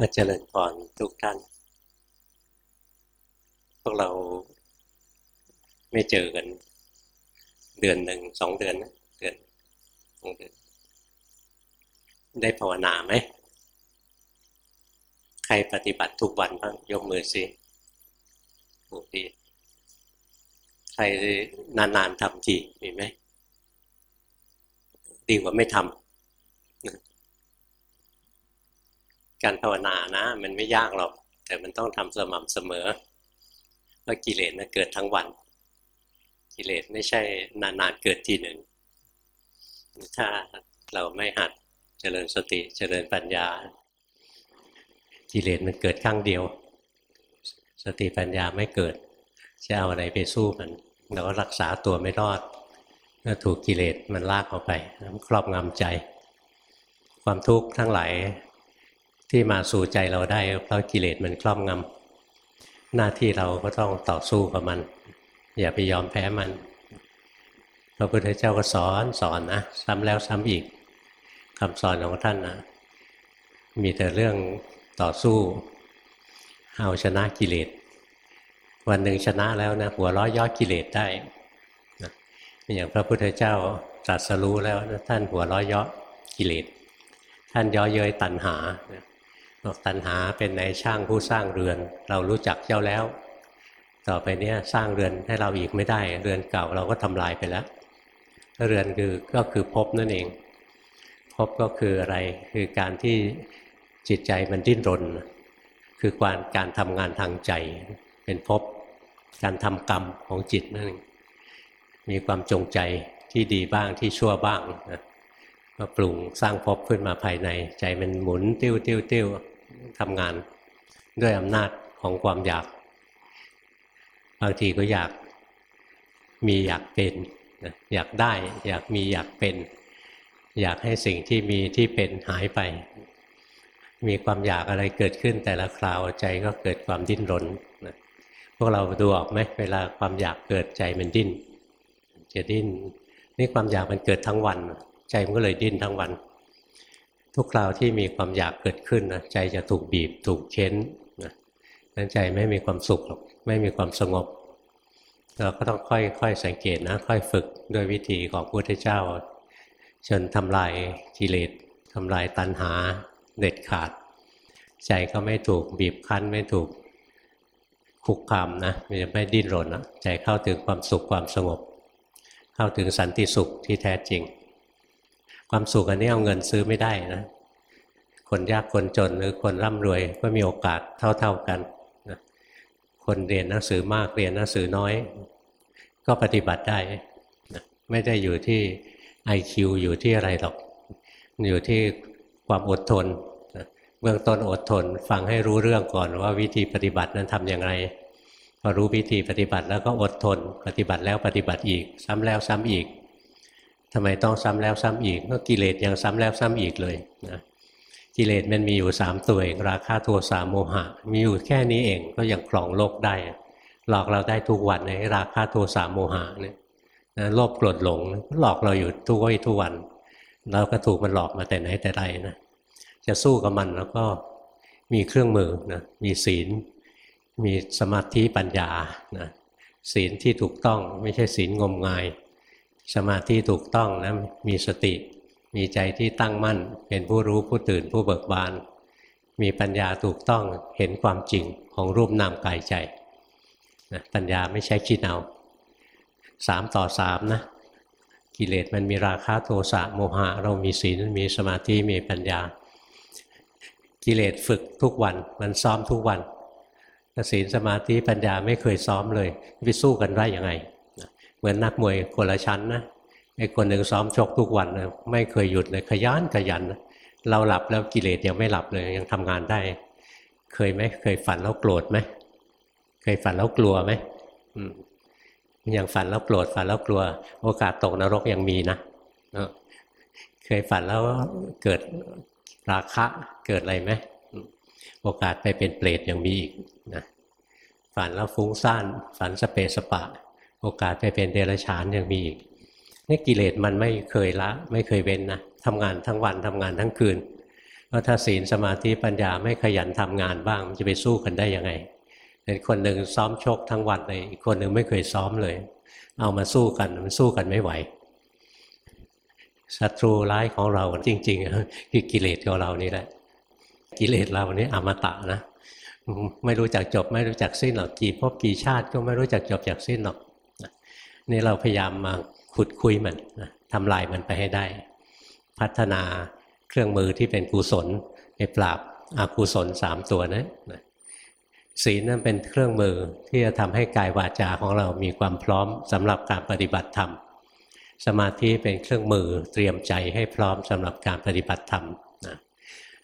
มาเจริญพรทุกท่าน พวกเราไม่เจอกัน เดือนหนึ่งสองเดือนนะเดือนสองเดือน ได้ภาวนาไหม ใครปฏิบัติทุกวันบ้างยกมือสิโอ้ดีใครนานๆทำทีมีไหมดีกว่าไม่ทำ การภาวนานะ มันไม่ยากหรอก แต่มันต้องทำสม่ำเสมอเพราะกิเลสนะเกิดทั้งวัน กิเลสไม่ใช่นานๆเกิดทีหนึ่ง ถ้าเราไม่หัดเจริญสติเจริญปัญญา กิเลสมันเกิดครั้งเดียว สติปัญญาไม่เกิด จะเอาอะไรไปสู้มันเราก็รักษาตัวไม่รอดก็ถูกกิเลสมันลากออกไปครอบงำใจ ความทุกข์ทั้งหลาย ที่มาสู่ใจเราได้เพราะกิเลสมันครอบงำหน้าที่เราก็ต้องต่อสู้กับมัน อย่าไปยอมแพ้มันพระพุทธเจ้าก็สอนสอนนะซ้ำแล้วซ้ำอีกคำสอนของท่านนะมีแต่เรื่องต่อสู้เอาชนะกิเลสวันหนึ่งชนะแล้วนะหัวล้อยอดกิเลสได้นะอย่างพระพุทธเจ้าตรัสรู้แล้วท่านหัวล้อยอกิเลสท่านย่อเย้ยตัณหาบอก ตัณหาเป็นนายช่างผู้สร้างเรือน เรารู้จักเจ้าแล้ว ต่อไปเนี้ยสร้างเรือนให้เราอีกไม่ได้ เรือนเก่าเราก็ทำลายไปแล้ว เรือนคือก็คือภพนั่นเองภพก็คืออะไรคือการที่จิตใจมันดิ้นรน คือการการทำงานทางใจเป็นภพการทำกรรมของจิตนั่นเองมีความจงใจที่ดีบ้างที่ชั่วบ้างนะก็ปรุงสร้างภพขึ้นมาภายใน ใจมันหมุนติ้วติ้วติ้ว ทำงานด้วยอำนาจของความอยาก บางทีก็อยากมีอยากเป็นอยากได้ อยากมีอยากเป็น อยากให้สิ่งที่มีที่เป็นหายไป มีความอยากอะไรเกิดขึ้นแต่ละคราวใจก็เกิดความดิ้นรนพวกเราดูออกไหมเวลาความอยากเกิดใจมันดิ้นจะดิ้นนี่ความอยากมันเกิดทั้งวัน ใจมันก็เลยดิ้นทั้งวัน ทุกคราวที่มีความอยากเกิดขึ้นนะใจจะถูกบีบ ถูกเค้นนะนั้นใจไม่มีความสุขหรอกไม่มีความสงบ เราก็ต้องค่อยๆสังเกตนะค่อยฝึกด้วยวิธีของพระพุทธเจ้า จนทำลายกิเลสทำลายตัณหาเด็ดขาด ใจก็ไม่ถูกบีบคั้นไม่ถูกคุกคามนะมันจะไม่ดิ้นรนนะใจเข้าถึงความสุขความสงบ เข้าถึงสันติสุขที่แท้จริง ความสุขอันนี้เอาเงินซื้อไม่ได้นะ คนยากคนจนหรือคนร่ำรวยก็มีโอกาสเท่า ๆกันนะคนเรียนหนังสือมากเรียนหนังสือน้อย ก็ปฏิบัติได้นะไม่ได้อยู่ที่ IQ อยู่ที่อะไรหรอก อยู่ที่ความอดทนนะเบื้องต้นอดทน ฟังให้รู้เรื่องก่อนว่าวิธีปฏิบัตินั้นทำอย่างไรพอรู้วิธีปฏิบัติแล้วก็อดทน ปฏิบัติแล้วปฏิบัติอีก ซ้ำแล้วซ้ำอีก ทำไมต้องซ้ำแล้วซ้ำอีก ก็กิเลสยังซ้ำแล้วซ้ำอีกเลยนะกิเลสมันมีอยู่สามตัวเอง ราคะโทสะโมหะ มีอยู่แค่นี้เองก็ยังครองโลกได้ หลอกเราได้ทุกวันในราคะโทสะโมหะเนี่ยนะโลภโกรธหลงหลอกเราอยู่ทุกวันทุกวัน เราก็ถูกมันหลอกมาแต่ไหนแต่ไรนะจะสู้กับมันแล้วก็มีเครื่องมือนะมีศีล มีสมาธิปัญญานะศีลที่ถูกต้องไม่ใช่ศีลงมงาย สมาธิถูกต้องนะมีสติ มีใจที่ตั้งมั่น เป็นผู้รู้ผู้ตื่นผู้เบิกบาน มีปัญญาถูกต้องเห็นความจริงของรูปนามกายใจนะปัญญาไม่ใช่คิดเอาสามต่อสามนะกิเลสมันมีราคะโทสะโมหะ เรามีศีลมีสมาธิมีปัญญา กิเลสฝึกทุกวันมันซ้อมทุกวันศีลสมาธิปัญญาไม่เคยซ้อมเลยไปสู้กันได้ยังไง เหมือนนักมวยคนละชั้นนะไอ้คนหนึ่งซ้อมชกทุกวันนะไม่เคยหยุดเลยขยันขยันนะเราหลับแล้วกิเลสยังไม่หลับเลยยังทำงานได้ เคยไหมเคยฝันแล้วโกรธไหมเคยฝันแล้วกลัวไหมยังฝันแล้วโกรธฝันแล้วกลัว โอกาสตกนรกยังมีนะเคยฝันแล้วเกิดราคะเกิดอะไรไหมโอกาสไปเป็นเปรตยังมีอีกนะฝันแล้วฟุ้งซ่านฝันสเปสปะ โอกาสไปเป็นเดรัจฉานยังมีอีกนี่กิเลสมันไม่เคยละ ไม่เคยเว้นนะทำงานทั้งวันทำงานทั้งคืนพราะถ้าศีลสมาธิปัญญาไม่ขยันทำงานบ้าง มันจะไปสู้กันได้ยังไงเห็นคนหนึ่งซ้อมชกทั้งวันเลยอีกคนหนึ่งไม่เคยซ้อมเลย เอามาสู้กันมันสู้กันไม่ไหวศัตรูร้ายของเราจริงๆคือกิเลสของเรานี่แหละ กิเลสเรานี่อมตะนะ ไม่รู้จักจบ ไม่รู้จักสิ้นหรอกกี่ภพกี่ชาติก็ไม่รู้จักจบจากสิ้นหรอก นี่เราพยายามมาขุดคุยมันทำลายมันไปให้ได้ พัฒนาเครื่องมือที่เป็นกุศลไปปราบอกุศลสามตัวนะศีลนั่นเป็นเครื่องมือที่จะทำให้กายวาจาของเรามีความพร้อมสำหรับการปฏิบัติธรรม สมาธิเป็นเครื่องมือเตรียมใจให้พร้อมสำหรับการปฏิบัติธรรมนะ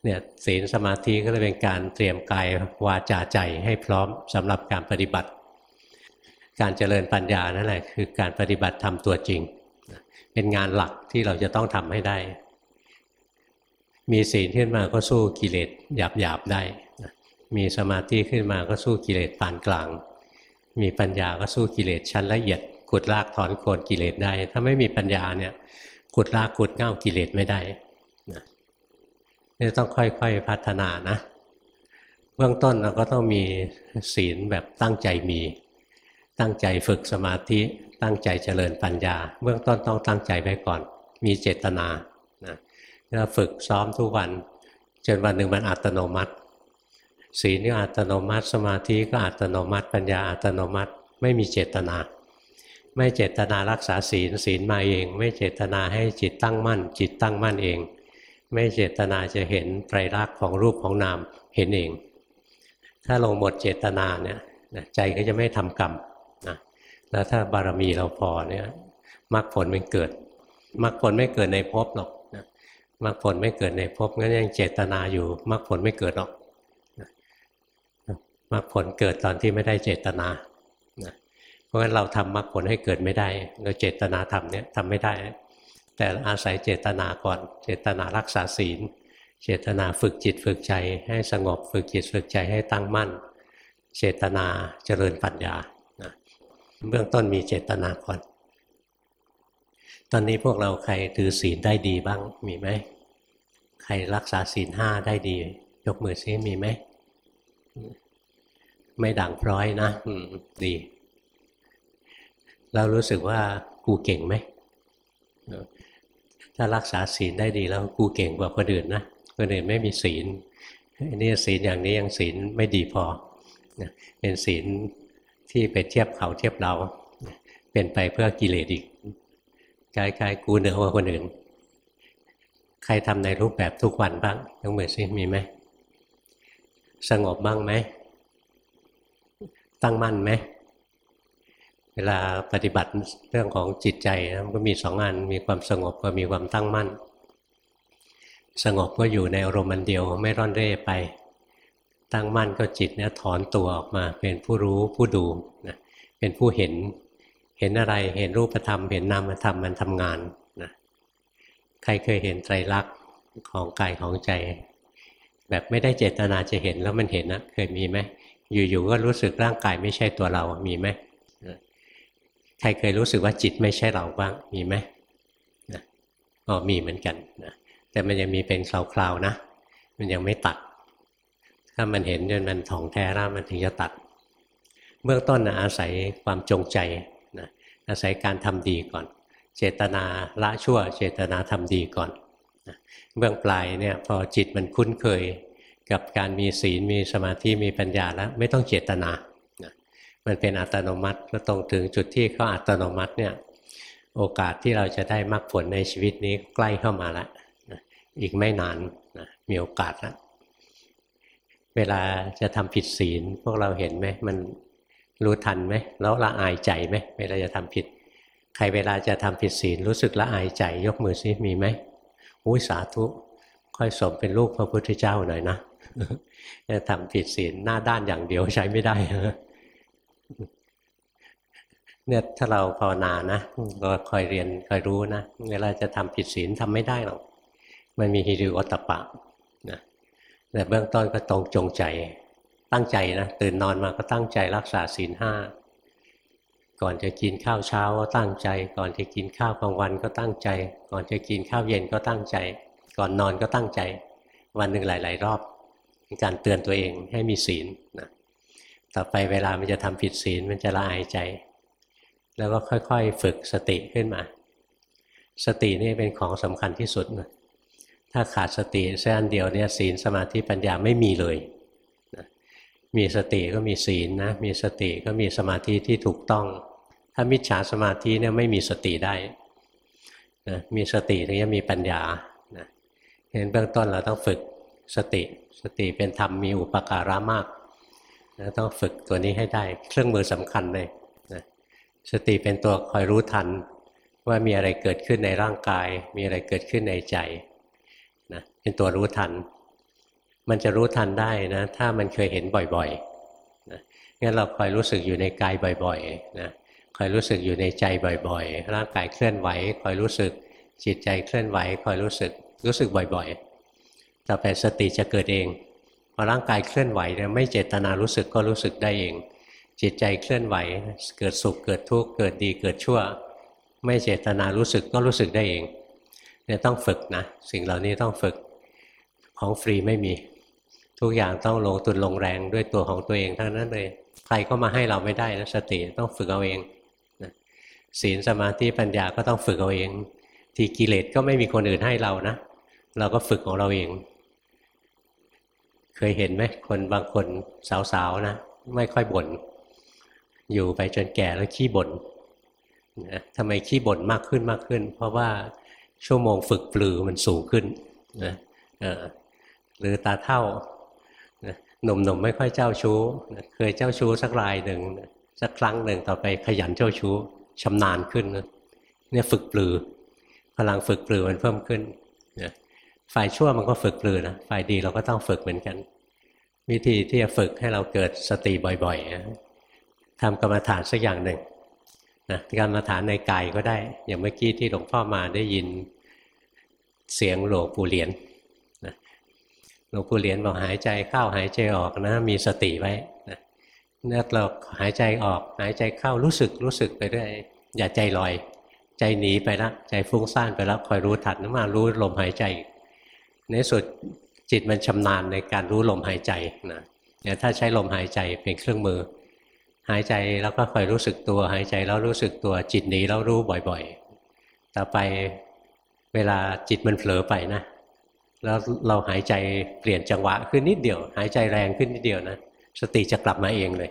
เนี่ยศีลสมาธิก็เลยเป็นการเตรียมกายวาจาใจให้พร้อมสำหรับการปฏิบัติ การเจริญปัญญานั่นแหละคือการปฏิบัติธรรมตัวจริง เป็นงานหลักที่เราจะต้องทำให้ได้ มีศีลขึ้นมาก็สู้กิเลสหยาบๆได้ มีสมาธิขึ้นมาก็สู้กิเลสปานกลาง มีปัญญาก็สู้กิเลสชั้นละเอียดขุดลากถอนโคนกิเลสได้ ถ้าไม่มีปัญญาเนี่ยขุดลากขุดเง่ากิเลสไม่ได้นี่ต้องค่อยๆพัฒนานะ เบื้องต้นเราก็ต้องมีศีลแบบตั้งใจมี ตั้งใจฝึกสมาธิ ตั้งใจเจริญปัญญา เบื้องต้นต้องตั้งใจไว้ก่อน มีเจตนานะแล้วฝึกซ้อมทุกวัน จนวันหนึ่งมันอัตโนมัติ ศีลก็อัตโนมัติ สมาธิก็อัตโนมัติ ปัญญาอัตโนมัติ ไม่มีเจตนา ไม่เจตนารักษาศีลศีลมาเอง ไม่เจตนาให้จิตตั้งมั่น จิตตั้งมั่นเอง ไม่เจตนาจะเห็นไตรลักษณ์ของรูปของนามเห็นเอง ถ้าลงหมดเจตนาเนี่ยใจก็จะไม่ทำกรรม นะแล้วถ้าบารมีเราพอเนี่ยมรรคผลมันเกิดมรรคผลไม่เกิดในภพหรอกมรรคผลไม่เกิดในภพงั้นยังเจตนาอยู่มรรคผลไม่เกิดหรอกมรรคผลเกิดตอนที่ไม่ได้เจตนาเพราะฉะนั้นเราทำมรรคผลให้เกิดไม่ได้ เราเจตนาทำเนี่ยทำไม่ได้ แต่อาศัยเจตนาก่อน เจตนารักษาศีล เจตนาฝึกจิตฝึกใจให้สงบฝึกจิตฝึกใจให้ตั้งมั่น เจตนาเจริญปัญญา เบื้องต้นมีเจตนาก่อน ตอนนี้พวกเราใครถือศีลได้ดีบ้างมีไหม ใครรักษาศีลห้าได้ดี ยกมือซิมีไหม ไม่ด่างพร้อยนะดี เรารู้สึกว่ากูเก่งไหม ถ้ารักษาศีลได้ดีแล้วกูเก่งกว่าคนอื่นนะคนอื่นไม่มีศีลอันนี้ศีลอย่างนี้ยังศีลไม่ดีพอเป็นศีล ที่ไปเทียบเขาเทียบเราเป็นไปเพื่อกิเลสอีกกายกายกูเหนือกว่าคนอื่น ใครทำในรูปแบบทุกวันบ้างยกมือซิมีไหมสงบบ้างไหมตั้งมั่นไหมเวลาปฏิบัติเรื่องของจิตใจนะมันก็มีสองอันมีความสงบก็มีความตั้งมั่น สงบก็อยู่ในอารมณ์เดียวไม่ร่อนเร่ไป ตั้งมั่นก็จิตเนี่ยถอนตัวออกมา เป็นผู้รู้ผู้ดูนะเป็นผู้เห็น เห็นอะไรเห็นรูปธรรม เห็นนามธรรมมันทำงานนะใครเคยเห็นไตรลักษณ์ของกายของใจ แบบไม่ได้เจตนาจะเห็นแล้วมันเห็นนะเคยมีไหมอยู่ๆก็รู้สึกร่างกายไม่ใช่ตัวเรามีไหมใครเคยรู้สึกว่าจิตไม่ใช่เราบ้างมีไหมอ๋อมีเหมือนกันนะแต่มันยังมีเป็นคราวๆนะ มันยังไม่ตัด ถ้ามันเห็นจนมันถ่องแท้แล้วมันถึงจะตัด เบื้องต้นนะอาศัยความจงใจนะอาศัยการทำดีก่อน เจตนาละชั่ว เจตนาทำดีก่อนนะเบื้องปลายเนี่ยพอจิตมันคุ้นเคยกับการมีศีลมีสมาธิมีปัญญาแล้วไม่ต้องเจตนานะมันเป็นอัตโนมัติก็ตรงถึงจุดที่เขาอัตโนมัติเนี่ยโอกาสที่เราจะได้มรรคผลในชีวิตนี้ใกล้เข้ามาแล้วนะอีกไม่นานนะมีโอกาสแล้ว เวลาจะทำผิดศีล พวกเราเห็นไหมมันรู้ทันไหมแล้วละอายใจไหมเวลาจะทำผิด ใครเวลาจะทำผิดศีลรู้สึกละอายใจยกมือซิมีไหมอุ้ยสาธุค่อยสมเป็นลูกพระพุทธเจ้าหน่อยนะจะทำผิดศีลหน้าด้านอย่างเดียวใช้ไม่ได้เนี่ยถ้าเราภาวนานะเราคอยเรียนคอยรู้นะ เวลาจะทำผิดศีลทำไม่ได้หรอก มันมีฮิริโอตปะนะ แต่เบื้องต้นก็ตรงจงใจ ตั้งใจนะตื่นนอนมาก็ตั้งใจรักษาศีลห้าก่อนจะกินข้าวเช้าก็ตั้งใจ ก่อนจะกินข้าวกลางวันก็ตั้งใจ ก่อนจะกินข้าวเย็นก็ตั้งใจ ก่อนนอนก็ตั้งใจ วันหนึ่งหลาย ๆ รอบเป็นการเตือนตัวเองให้มีศีลนะต่อไปเวลามันจะทำผิดศีลมันจะละอายใจ แล้วก็ค่อยๆ ฝึกสติขึ้นมา สตินี่เป็นของสำคัญที่สุดนะ ถ้าขาดสติแค่อันเดียวเนี่ยศีลสมาธิปัญญาไม่มีเลยนะมีสติก็มีศีลนะมีสติก็มีสมาธิที่ถูกต้อง ถ้ามิจฉาสมาธิเนี่ยไม่มีสติได้นะมีสติถึงจะมีปัญญานะเห็นเบื้องต้นเราต้องฝึกสติ สติเป็นธรรมมีอุปการะมากนะต้องฝึกตัวนี้ให้ได้ เครื่องมือสำคัญเลยนะสติเป็นตัวคอยรู้ทัน ว่ามีอะไรเกิดขึ้นในร่างกาย มีอะไรเกิดขึ้นในใจ นะเป็นตัวรู้ทัน มันจะรู้ทันได้นะ ถ้ามันเคยเห็นบ่อยๆนะงั้นเราคอยรู้สึกอยู่ในกายบ่อยๆนะคอยรู้สึกอยู่ในใจบ่อยๆ ร่างกายเคลื่อนไหวคอยรู้สึกจิตใจเคลื่อนไหวคอยรู้สึกรู้สึกบ่อยๆ ต่อไปสติจะเกิดเองพอร่างกายเคลื่อนไหวเนี่ยไม่เจตนารู้สึกก็รู้สึกได้เอง จิตใจเคลื่อนไหว เกิดสุขเกิดทุกข์เกิดดีเกิดชั่ว ไม่เจตนารู้สึกก็รู้สึกได้เอง เนี่ยต้องฝึกนะ สิ่งเหล่านี้ต้องฝึกของฟรีไม่มี ทุกอย่างต้องลงทุนลงแรงด้วยตัวของตัวเองทั้งนั้นเลย ใครก็มาให้เราไม่ได้นะสติต้องฝึกเอาเองนะศีลสมาธิปัญญาก็ต้องฝึกเอาเอง ที่กิเลสก็ไม่มีคนอื่นให้เรานะ เราก็ฝึกของเราเอง เคยเห็นไหมคนบางคนสาวๆนะ ไม่ค่อยบน่นอยู่ไปจนแก่แล้วขี้บ่นนะทำไมขี้บ่นมากขึ้นมากขึ้น เพราะว่า ชั่วโมงฝึกปลือมันสูงขึ้นนะหรือตาเท่าหนุ่มๆไม่ค่อยเจ้าชู้นะเคยเจ้าชู้สักรายหนึ่งสักครั้งหนึ่งต่อไปขยันเจ้าชู้ชำนาญขึ้นนะเนี่ยฝึกปลือ พลังฝึกปลือมันเพิ่มขึ้นนะฝ่ายชั่วมันก็ฝึกปลือนะฝ่ายดีเราก็ต้องฝึกเหมือนกัน วิธีที่จะฝึกให้เราเกิดสติบ่อยๆนะทำกรรมฐานสักอย่างหนึ่ง นะกรรมฐานในกายก็ได้ อย่างเมื่อกี้ที่หลวงพ่อมาได้ยินเสียงหลวงปู่เหรียญหลวงปู่เหรียญบอกหายใจเข้าหายใจออกนะ มีสติไว้นะเนื่อเราหายใจออก หายใจเข้ารู้สึกรู้สึกไปด้วยอย่าใจลอย ใจหนีไปละใจฟุ้งซ่านไปแล้วคอยรู้ทันนมารู้ลมหายใจ ในสุดจิตมันชำนาญในการรู้ลมหายใจนะเนี่ยถ้าใช้ลมหายใจเป็นเครื่องมือ หายใจแล้วก็คอยรู้สึกตัว หายใจแล้วรู้สึกตัวจิตหนีแล้วรู้บ่อยๆ ต่อไปเวลาจิตมันเผลอไปนะ แล้วเราหายใจเปลี่ยนจังหวะขึ้นนิดเดียว หายใจแรงขึ้นนิดเดียวนะสติจะกลับมาเองเลย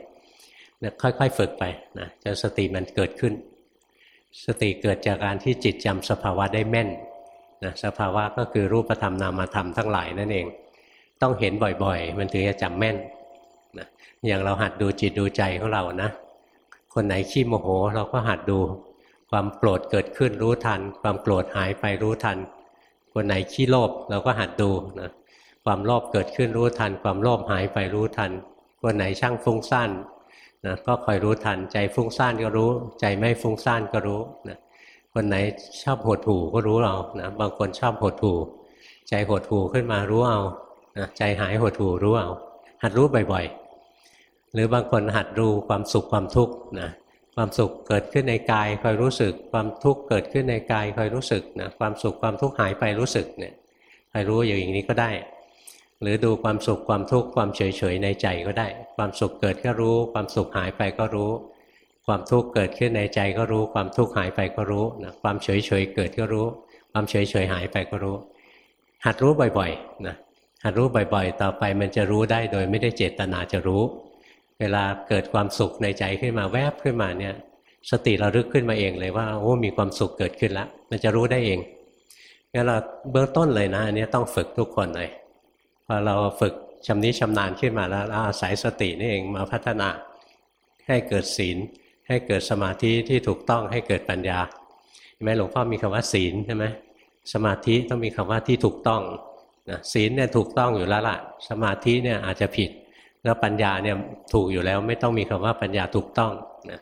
นะค่อยๆฝึกไปนะจนสติมันเกิดขึ้น สติเกิดจากการที่จิตจำสภาวะได้แม่นนะสภาวะก็คือรูปธรรมนามธรรมทั้งหลายนั่นเอง ต้องเห็นบ่อยๆ มันถึงจะจำแม่น อย่างเราหัดดูจิตดูใจของเรานะ คนไหนขี้โมโหเราก็หัดดู ความโกรธเกิดขึ้นรู้ทัน ความโกรธหายไปรู้ทัน คนไหนขี้โลภเราก็หัดดูนะความโลภเกิดขึ้นรู้ทัน ความโลภหายไปรู้ทัน คนไหนช่างฟุ้งซ่านนะก็คอยรู้ทันใจฟุ้งซ่านก็รู้ ใจไม่ฟุ้งซ่านก็รู้นะคนไหนชอบหดหู่ก็รู้เรานะบางคนชอบหดหู่ใจหดหู่ขึ้นมารู้เอานะใจหายหดหู่รู้เอาหัดรู้บ่อย ๆ หรือบางคนหัดดูความสุขความทุกข์นะความสุขเกิดขึ้นในกายคอยรู้สึก ความทุกข์เกิดขึ้นในกายคอยรู้สึกนะความสุขความทุกข์หายไปรู้สึกเนี่ยคอยรู้อย่างนี้ก็ได้ หรือดูความสุขความทุกข์ความเฉยเฉยในใจก็ได้ ความสุขเกิดก็รู้ ความสุขหายไปก็รู้ ความทุกข์เกิดขึ้นในใจก็รู้ ความทุกข์หายไปก็รู้นะความเฉยเฉยเกิดก็รู้ ความเฉยเฉยหายไปก็รู้ หัดรู้บ่อยๆนะหัดรู้บ่อยๆ ต่อไปมันจะรู้ได้โดยไม่ได้เจตนาจะรู้ เวลาเกิดความสุขในใจขึ้นมาแวบขึ้นมาเนี่ย สติเราลึกขึ้นมาเองเลยว่าโอ้มีความสุขเกิดขึ้นแล้วมันจะรู้ได้เองงั้นเราเบื้องต้นเลยนะอันนี้ต้องฝึกทุกคนเลยพอเราฝึกชำนิชำนาญขึ้นมาแล้วอาศัยสตินี่เองมาพัฒนา ให้เกิดศีล ให้เกิดสมาธิที่ถูกต้องให้เกิดปัญญาใช่ไหมหลวงพ่อมีคำว่าศีลใช่ไหมสมาธิต้องมีคำว่าที่ถูกต้องนะศีลเนี่ยถูกต้องอยู่แล้วล่ะ สมาธิเนี่ยอาจจะผิด แล้วปัญญาเนี่ยถูกอยู่แล้วไม่ต้องมีคำว่าปัญญาถูกต้องนะ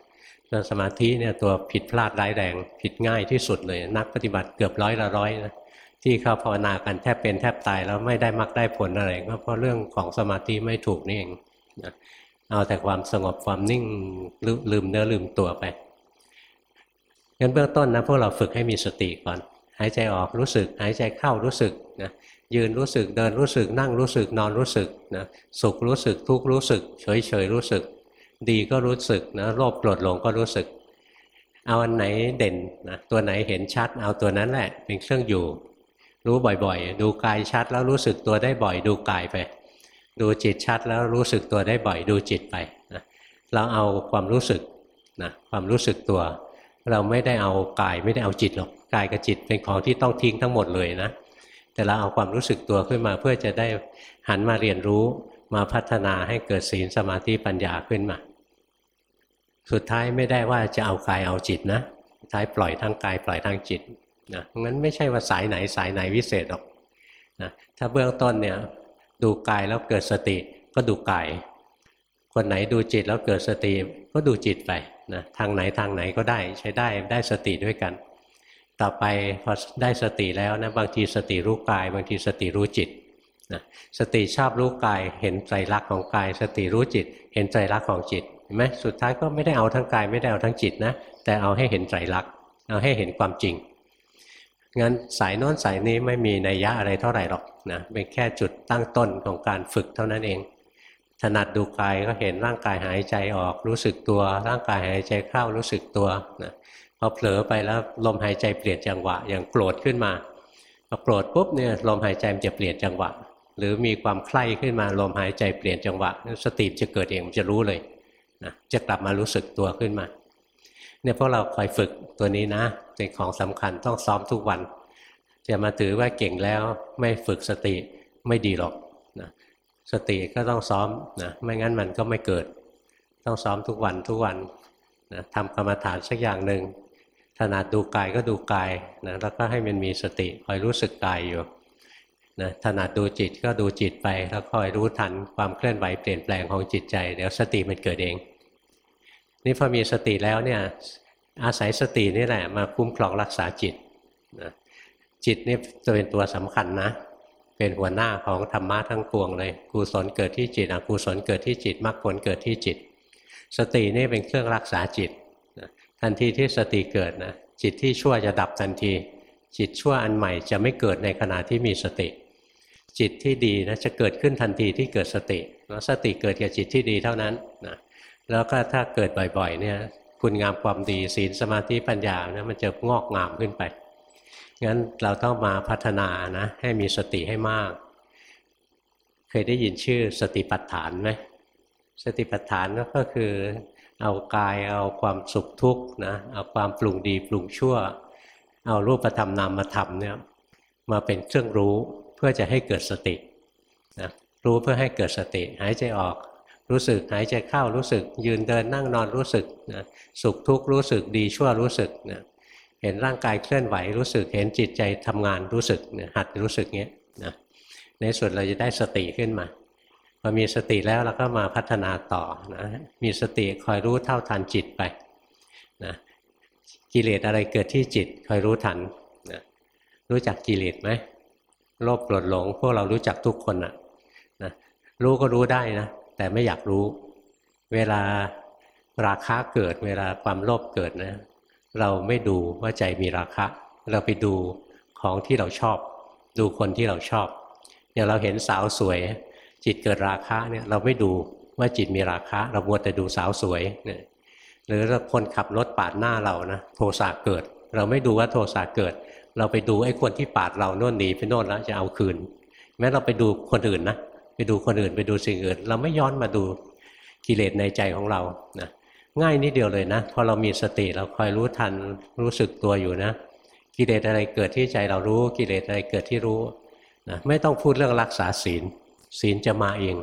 สมาธิเนี่ยตัวผิดพลาดร้ายแรงผิดง่ายที่สุดเลย นักปฏิบัติเกือบร้อยละร้อยนะที่เขาภาวนากันแทบเป็นแทบตายแล้วไม่ได้มักได้ผลอะไรก็เพราะเรื่องของสมาธิไม่ถูกนี่เองนะเอาแต่ความสงบความนิ่งลืมเนื้อลืมตัวไปงั้นเบื้องต้นนะพวกเราฝึกให้มีสติก่อน หายใจออกรู้สึก หายใจเข้ารู้สึกนะ ยืนรู้สึกเดินรู้สึกนั่งรู้สึกนอนรู้สึกนะสุขรู้สึกทุกข์รู้สึก เฉยเฉยรู้สึก ดีก็รู้สึกนะโลภโกรธหลงก็รู้สึก เอาอันไหนเด่นนะตัวไหนเห็นชัด เอาตัวนั้นแหละเป็นเครื่องอยู่ รู้บ่อยๆ ดูกายชัดแล้วรู้สึกตัวได้บ่อย ดูกายไป ดูจิตชัดแล้วรู้สึกตัวได้บ่อยดูจิตไปนะเราเอาความรู้สึกนะความรู้สึกตัว เราไม่ได้เอากายไม่ได้เอาจิตหรอกกายกับจิตเป็นของที่ต้องทิ้งทั้งหมดเลยนะ แต่เราเอาความรู้สึกตัวขึ้นมาเพื่อจะได้หันมาเรียนรู้มาพัฒนาให้เกิดศีลสมาธิปัญญาขึ้นมา สุดท้ายไม่ได้ว่าจะเอากายเอาจิตนะท้ายปล่อยทั้งกายปล่อยทั้งจิตนะงั้นไม่ใช่ว่าสายไหนสายไหนวิเศษหรอกนะถ้าเบื้องต้นเนี่ยดูกายแล้วเกิดสติก็ดูกาย คนไหนดูจิตแล้วเกิดสติก็ดูจิตไปนะทางไหนทางไหนก็ได้ใช้ได้ได้สติด้วยกัน ต่อไปพอได้สติแล้วนะบางทีสติรู้กาย บางทีสติรู้จิตนะสติชอบรู้กาย เห็นใจรักของกาย สติรู้จิต เห็นใจรักของจิตเห็นไหมสุดท้ายก็ไม่ได้เอาทั้งกายไม่ได้เอาทั้งจิตนะแต่เอาให้เห็นใจรักเอาให้เห็นความจริงงั้นสายโน้นสายนี้ไม่มีนัยยะอะไรเท่าไหร่หรอกนะเป็นแค่จุดตั้งต้นของการฝึกเท่านั้นเอง ถนัดดูกายก็เห็นร่างกายหายใจออกรู้สึกตัว ร่างกายหายใจเข้ารู้สึกตัวนะ พอเผลอไปแล้วลมหายใจเปลี่ยนจังหวะ อย่างโกรธขึ้นมาพอโกรธปุ๊บเนี่ยลมหายใจมันจะเปลี่ยนจังหวะ หรือมีความใคร่ขึ้นมาลมหายใจเปลี่ยนจังหวะ สติจะเกิดเองมันจะรู้เลยนะจะกลับมารู้สึกตัวขึ้นมาเนี่ยพวกเราคอยฝึกตัวนี้นะเป็นของสำคัญต้องซ้อมทุกวัน จะมาถือว่าเก่งแล้วไม่ฝึกสติไม่ดีหรอกนะสติก็ต้องซ้อมนะไม่งั้นมันก็ไม่เกิด ต้องซ้อมทุกวันทุกวันนะทำกรรมฐานสักอย่างหนึ่ง ถนัดดูกายก็ดูกายนะแล้วก็ให้มันมีสติคอยรู้สึกกายอยู่นะถนัดดูจิตก็ดูจิตไปแล้วคอยรู้ทันความเคลื่อนไหวเปลี่ยนแปลงของจิตใจ เดี๋ยวสติมันเกิดเอง นี่พอมีสติแล้วเนี่ยอาศัยสตินี่แหละมาคุ้มครองรักษาจิตนะจิตนี่จะเป็นตัวสำคัญนะ เป็นหัวหน้าของธรรมะทั้งปวงเลยกุศลเกิดที่จิตอกุศลเกิดที่จิตมรรคผลเกิดที่จิต สตินี่เป็นเครื่องรักษาจิต ทันทีที่สติเกิดนะจิตที่ชั่วจะดับทันที จิตชั่วอันใหม่จะไม่เกิดในขณะที่มีสติ จิตที่ดีนะจะเกิดขึ้นทันทีที่เกิดสติแล้วสติเกิดกับจิตที่ดีเท่านั้นนะแล้วก็ถ้าเกิดบ่อยๆเนี่ยคุณงามความดีศีลสมาธิปัญญานะมันจะงอกงามขึ้นไปงั้นเราต้องมาพัฒนานะให้มีสติให้มาก เคยได้ยินชื่อสติปัฏฐานไหมสติปัฏฐานก็คือ เอากายเอาความสุขทุกข์นะเอาความปรุงดีปรุงชั่ว เอารูปธรรมนามธรรมเนี่ยมาเป็นเครื่องรู้เพื่อจะให้เกิดสตินะรู้เพื่อให้เกิดสติ หายใจออกรู้สึกหายใจเข้ารู้สึก ยืนเดินนั่งนอนรู้สึกนะสุขทุกข์รู้สึกดีชั่วรู้สึกนะเห็นร่างกายเคลื่อนไหวรู้สึกเห็นจิตใจทำงานรู้สึกนะหัดรู้สึกเงี้ยนะในสุดเราจะได้สติขึ้นมา พอมีสติแล้วเราก็มาพัฒนาต่อนะมีสติคอยรู้เท่าทันจิตไปนะกิเลสอะไรเกิดที่จิตคอยรู้ทันนะรู้จักกิเลสไหมโลภโกรธหลง พวกเรารู้จักทุกคนนะนะรู้ก็รู้ได้นะ แต่ไม่อยากรู้ เวลาราคะเกิด เวลาความโลภเกิดนะ เราไม่ดูว่าใจมีราคะ เราไปดูของที่เราชอบ ดูคนที่เราชอบอย่างเราเห็นสาวสวย จิตเกิดราคะเนี่ยเราไม่ดูว่าจิตมีราคะ เรามัวแต่ดูสาวสวยเนี่ยหรือคนขับรถปาดหน้าเรานะโทสะเกิด เราไม่ดูว่าโทสะเกิด เราไปดูไอ้คนที่ปาดเราโน่นหนีไปโน่นแล้วจะเอาคืน แม้เราไปดูคนอื่นนะไปดูคนอื่นไปดูสิ่งอื่น เราไม่ย้อนมาดูกิเลสในใจของเรานะง่ายนิดเดียวเลยนะพอเรามีสติเราคอยรู้ทันรู้สึกตัวอยู่นะ กิเลสอะไรเกิดที่ใจเรารู้กิเลสอะไรเกิดที่รู้นะไม่ต้องพูดเรื่องรักษาศีล ศีลจะมาเอง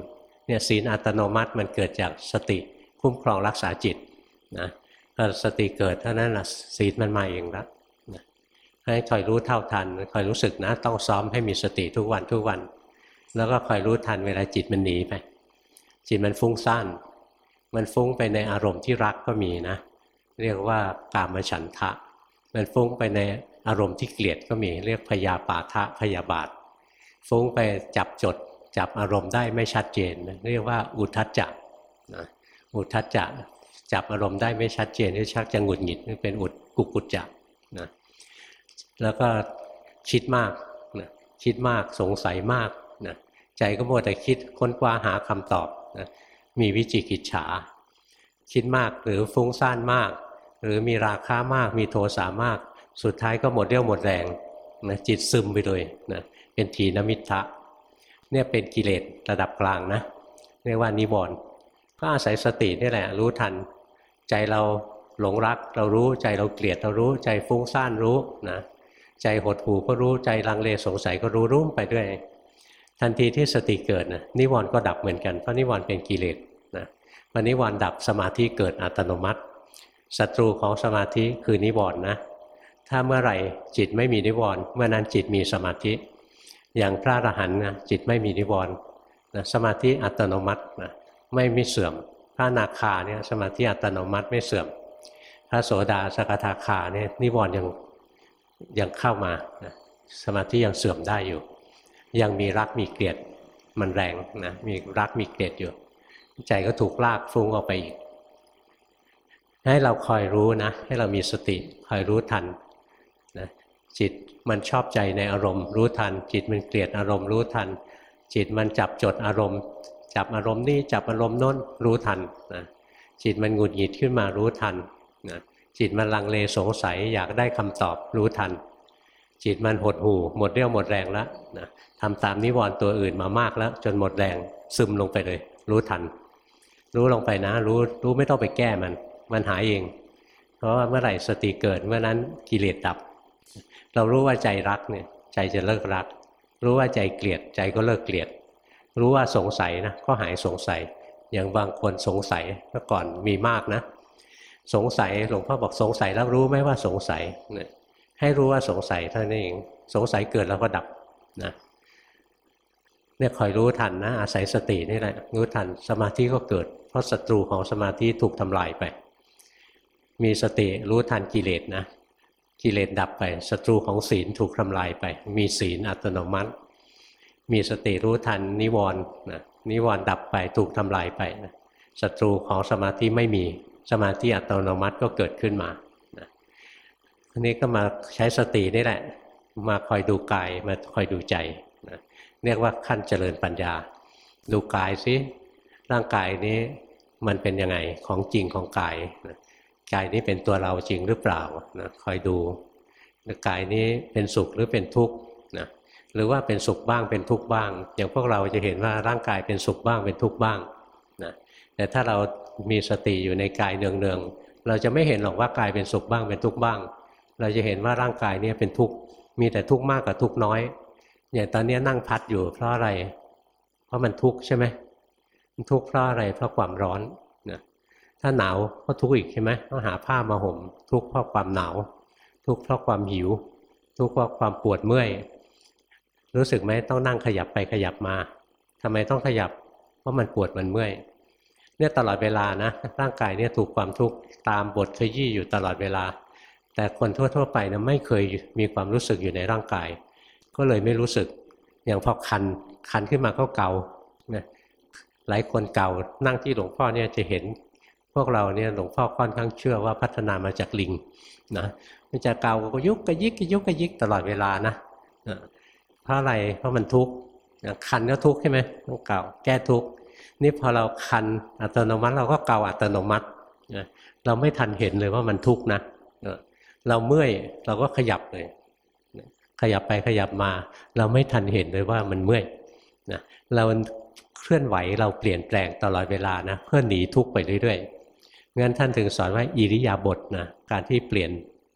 เนี่ยศีลอัตโนมัติมันเกิดจากสติคุ้มครองรักษาจิตนะถ้าสติเกิดเท่านั้นละศีลมันมาเองละนะให้คอยรู้เท่าทันคอยรู้สึกนะ ต้องซ้อมให้มีสติทุกวันทุกวัน แล้วก็คอยรู้ทันเวลาจิตมันหนีไป จิตมันฟุ้งซ่านมันฟุ้งไปในอารมณ์ที่รักก็มีนะ เรียกว่ากามฉันทะ มันฟุ้งไปในอารมณ์ที่เกลียดก็มี เรียกพยาปาทะพยาบาท ฟุ้งไปจับจด จับอารมณ์ได้ไม่ชัดเจน เรียกว่าอุทัจจะนะอุทัจจะจับอารมณ์ได้ไม่ชัดเจนนี่ชักจะหงุดหงิดนี่เป็นอุดกุกุจจะนะแล้วก็คิดมากนะคิดมากสงสัยมากนะใจก็มัวแต่คิดค้นคว้าหาคำตอบนะมีวิจิกิจฉา คิดมากหรือฟุ้งซ่านมาก หรือมีราคามากมีโทสะมาก สุดท้ายก็หมดเรี่ยวหมดแรงนะจิตซึมไปเลยนะเป็นทีนมิทะ เนี่ยเป็นกิเลสระดับกลางนะเรียกว่านิวรณ์ก็อาศัยสตินี่แหละ รู้ทัน ใจเราหลงรักเรารู้ใจเราเกลียดเรารู้ใจฟุ้งซ่านรู้นะใจหดหู่ก็รู้ใจลังเลสงสัยก็รู้รู้ไปด้วย ทันทีที่สติเกิดนะนิวรณ์ก็ดับเหมือนกันเพราะนิวรณ์เป็นกิเลสนะพอนิวรณ์ดับสมาธิเกิดอัตโนมัติศัตรูของสมาธิคือนิวรณ์นะถ้าเมื่อไหร่จิตไม่มีนิวรณ์เมื่อนั้นจิตมีสมาธิ อย่างพระอรหันต์นะจิตไม่มีนิวรณ์นะสมาธิอัตโนมัตินะไม่มีเสื่อม พระนาคาเนี่ยสมาธิอัตโนมัติไม่เสื่อม พระโสดาสกทาคาเนี่ยนิวรณ์ยังยังเข้ามานะสมาธิยังเสื่อมได้อยู่ ยังมีรักมีเกลียดมันแรงนะมีรักมีเกลียดอยู่ ใจก็ถูกลากฟุ้งออกไปอีก ให้เราคอยรู้นะ ให้เรามีสติคอยรู้ทันนะจิต มันชอบใจในอารมณ์รู้ทัน จิตมันเกลียดอารมณ์รู้ทัน จิตมันจับจดอารมณ์ จับอารมณ์นี่จับอารมณ์น้นรู้ทันนะจิตมันหงุดหงิดขึ้นมารู้ทันนะจิตมันลังเลสงสัยอยากได้คำตอบรู้ทัน จิตมันหดหู่หมดเรี่ยวหมดแรงแล้วนะทำตามนิวรณ์ตัวอื่นมามากแล้ว จนหมดแรงซึมลงไปเลย รู้ทัน รู้ลงไปนะ รู้รู้ไม่ต้องไปแก้มัน มันหายเอง เพราะว่าเมื่อไหร่สติเกิดเมื่อนั้นกิเลสดับ เรารู้ว่าใจรักเนี่ยใจจะเลิกรัก รู้ว่าใจเกลียดใจก็เลิกเกลียด รู้ว่าสงสัยนะก็หายสงสัย อย่างบางคนสงสัยเมื่อก่อนมีมากนะ สงสัยหลวงพ่อบอกสงสัยแล้วรู้ไหมว่าสงสัยเนี่ยให้รู้ว่าสงสัยเท่านั้นเองสงสัยเกิดแล้วก็ดับนะเนี่ยคอยรู้ทันนะ อาศัยสตินี่แหละรู้ทันสมาธิก็เกิด เพราะศัตรูของสมาธิถูกทำลายไป มีสติรู้ทันกิเลสนะ กิเลสดับไปศัตรูของศีลถูกทำลายไป มีศีลอัตโนมัติ มีสติรู้ทันนิวรณ์นะนิวรณ์ดับไปถูกทำลายไปนะศัตรูของสมาธิไม่มีสมาธิอัตโนมัติก็เกิดขึ้นมานะทีนี้ก็มาใช้สตินี่แหละ มาคอยดูกายมาคอยดูใจนะเรียกว่าขั้นเจริญปัญญา ดูกายสิร่างกายนี้มันเป็นยังไงของจริงของกายนะ กายนี้เป็นตัวเราจริงหรือเปล่านะคอยดูกายนี้เป็นสุขหรือเป็นทุกข์นะหรือว่าเป็นสุขบ้างเป็นทุกข์บ้าง อย่างพวกเราจะเห็นว่าร่างกายเป็นสุขบ้างเป็นทุกข์บ้างนะแต่ถ้าเรามีสติอยู่ในกายเนืองๆเราจะไม่เห็นหรอกว่ากายเป็นสุขบ้างเป็นทุกข์บ้าง เราจะเห็นว่าร่างกายนี้เป็นทุกข์มีแต่ทุกข์มากกับทุกข์น้อยอย่างตอนนี้นั่งพัดอยู่เพราะอะไร เพราะมันทุกข์ใช่ไหมมันทุกข์เพราะอะไรเพราะความร้อน ถ้าหนาวก็ทุกข์อีกใช่ไหมต้องหาผ้ามาห่ม ทุกข์เพราะความหนาว ทุกข์เพราะความหิว ทุกข์เพราะความปวดเมื่อย รู้สึกไหมต้องนั่งขยับไปขยับมาทำไมต้องขยับ เพราะมันปวดมันเมื่อย เนี่ยตลอดเวลานะ ร่างกายเนี่ยถูกความทุกข์ตามบทขยี้อยู่ตลอดเวลา แต่คนทั่ว ๆ ไปนะไม่เคยมีความรู้สึกอยู่ในร่างกาย ก็เลยไม่รู้สึก อย่างพอคันคันขึ้นมาก็เกานะหลายคนเก่านั่งที่หลวงพ่อเนี่ยจะเห็น พวกเราเนี่ยหลวงพ่อค่อนข้างเชื่อว่าพัฒนามาจากลิงนะมันจะเกาก็ยุกกระยิกกระยุกกระยิกตลอดเวลานะเพราะอะไรเพราะมันทุกข์คันก็ทุกข์ใช่ไหมต้องเกาแก้ทุกข์นี่พอเราคันอัตโนมัติเราก็เกาอัตโนมัติเราไม่ทันเห็นเลยว่ามันทุกข์นะเราเมื่อยเราก็ขยับเลย ขยับไปขยับมา เราไม่ทันเห็นเลยว่ามันเมื่อยนะเราเคลื่อนไหวเราเปลี่ยนแปลงตลอดเวลานะเพื่อหนีทุกข์ไปเรื่อยๆ งั้นท่านถึงสอนว่าอิริยาบถนะการที่เปลี่ยน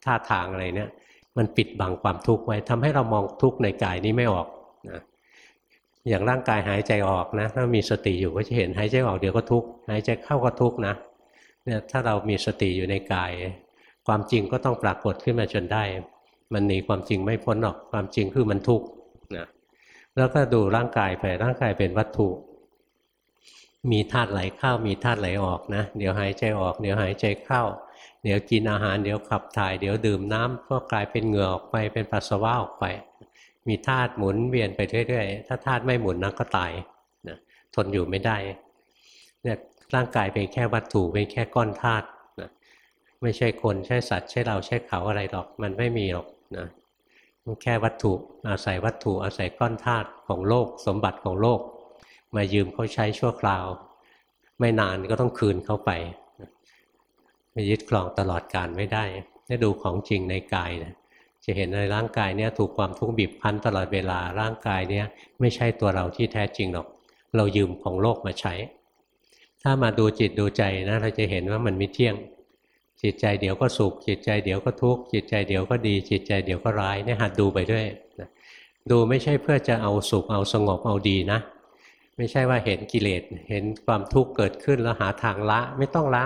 ท่าทางอะไรเนี่ย มันปิดบังความทุกข์ไว้ทำให้เรามองทุกข์ในกายนี้ไม่ออกนะอย่างร่างกายหายใจออกนะ ถ้ามีสติอยู่ก็จะเห็นหายใจออกเดี๋ยวก็ทุกข์หายใจเข้าก็ทุกข์นะเนี่ยถ้าเรามีสติอยู่ในกาย ความจริงก็ต้องปรากฏขึ้นมาจนได้ มันหนีความจริงไม่พ้นหรอกความจริงคือมันทุกข์นะแล้วก็ดูร่างกายไปร่างกายเป็นวัตถุ มีธาตุไหลเข้ามีธาตุไหลออกนะ เดี๋ยวหายใจออก เดี๋ยวหายใจเข้า เดี๋ยวกินอาหาร เดี๋ยวขับถ่าย เดี๋ยวดื่มน้ำก็กลายเป็นเหงื่อออกไป เป็นปัสสาวะออกไป มีธาตุหมุนเวียนไปเรื่อยๆ ถ้าธาตุไม่หมุนนันก็ตายนะทนอยู่ไม่ได้ เนี่ยร่างกายเป็นแค่วัตถุเป็นแค่ก้อนธาตุนะไม่ใช่คนใช่สัตว์ใช่เราใช่เขาอะไรหรอก มันไม่มีหรอกนะแค่วัตถุอาศัยวัตถุอาศัยก้อนธาตุของโลก สมบัติของโลก มายืมเขาใช้ชั่วคราว ไม่นานก็ต้องคืนเขาไปไม่ยึดครองตลอดการไม่ได้ถ้าดูของจริงในกายนะจะเห็นในร่างกายเนี้ยถูกความทุกข์บีบคั้นตลอดเวลาร่างกายเนี้ยไม่ใช่ตัวเราที่แท้จริงหรอก เรายืมของโลกมาใช้ ถ้ามาดูจิตดูใจนะเราจะเห็นว่ามันไม่เที่ยง จิตใจเดี๋ยวก็สุข จิตใจเดี๋ยวก็ทุกข์จิตใจเดี๋ยวก็ดี จิตใจเดี๋ยวก็ร้ายเนี่ยหัดดูไปด้วยนะดูไม่ใช่เพื่อจะเอาสุขเอาสงบเอาดีนะ ไม่ใช่ว่าเห็นกิเลสเห็นความทุกข์เกิดขึ้นแล้วหาทางละไม่ต้องละ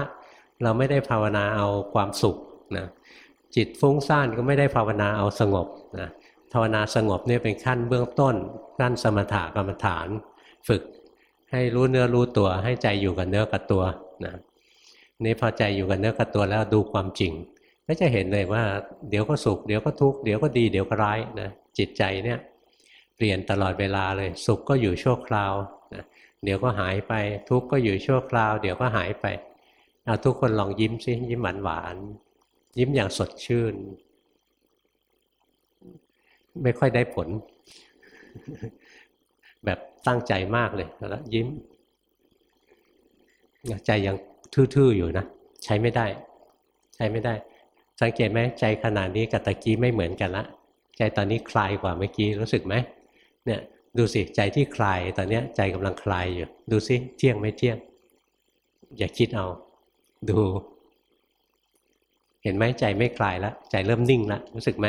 เราไม่ได้ภาวนาเอาความสุขนะจิตฟุ้งซ่านก็ไม่ได้ภาวนาเอาสงบนะภาวนาสงบเนี่ยเป็นขั้นเบื้องต้นขั้นสมถะกรรมฐาน ฝึกให้รู้เนื้อรู้ตัวให้ใจอยู่กับเนื้อกับตัวนะนี่พอใจอยู่กับเนื้อกับตัวแล้วดูความจริง ก็จะเห็นเลยว่า เดี๋ยวก็สุขเดี๋ยวก็ทุกข์เดี๋ยวก็ดีเดี๋ยวก็ร้ายนะจิตใจเนี่ย เปลี่ยนตลอดเวลาเลย สุขก็อยู่ชั่วคราวนะเดี๋ยวก็หายไป ทุกข์ก็อยู่ชั่วคราว เดี๋ยวก็หายไปเอาทุกคนลองยิ้มสิยิ้มหวานหวานยิ้มอย่างสดชื่น ไม่ค่อยได้ผล แบบตั้งใจมากเลยแล้วยิ้มใจยังทื่อๆอยู่นะใช้ไม่ได้ ใช้ไม่ได้ สังเกตไหมใจขนาดนี้กับตะกี้ไม่เหมือนกันละ ใจตอนนี้คลายกว่าเมื่อกี้รู้สึกไหม เนี่ยดูสิใจที่คลายตอนนี้ใจกำลังคลายอยู่ ดูสิเที่ยงไม่เที่ยง อย่าคิดเอา ดู เห็นไหมใจไม่คลายแล้วใจเริ่มนิ่งแล้วรู้สึกไหม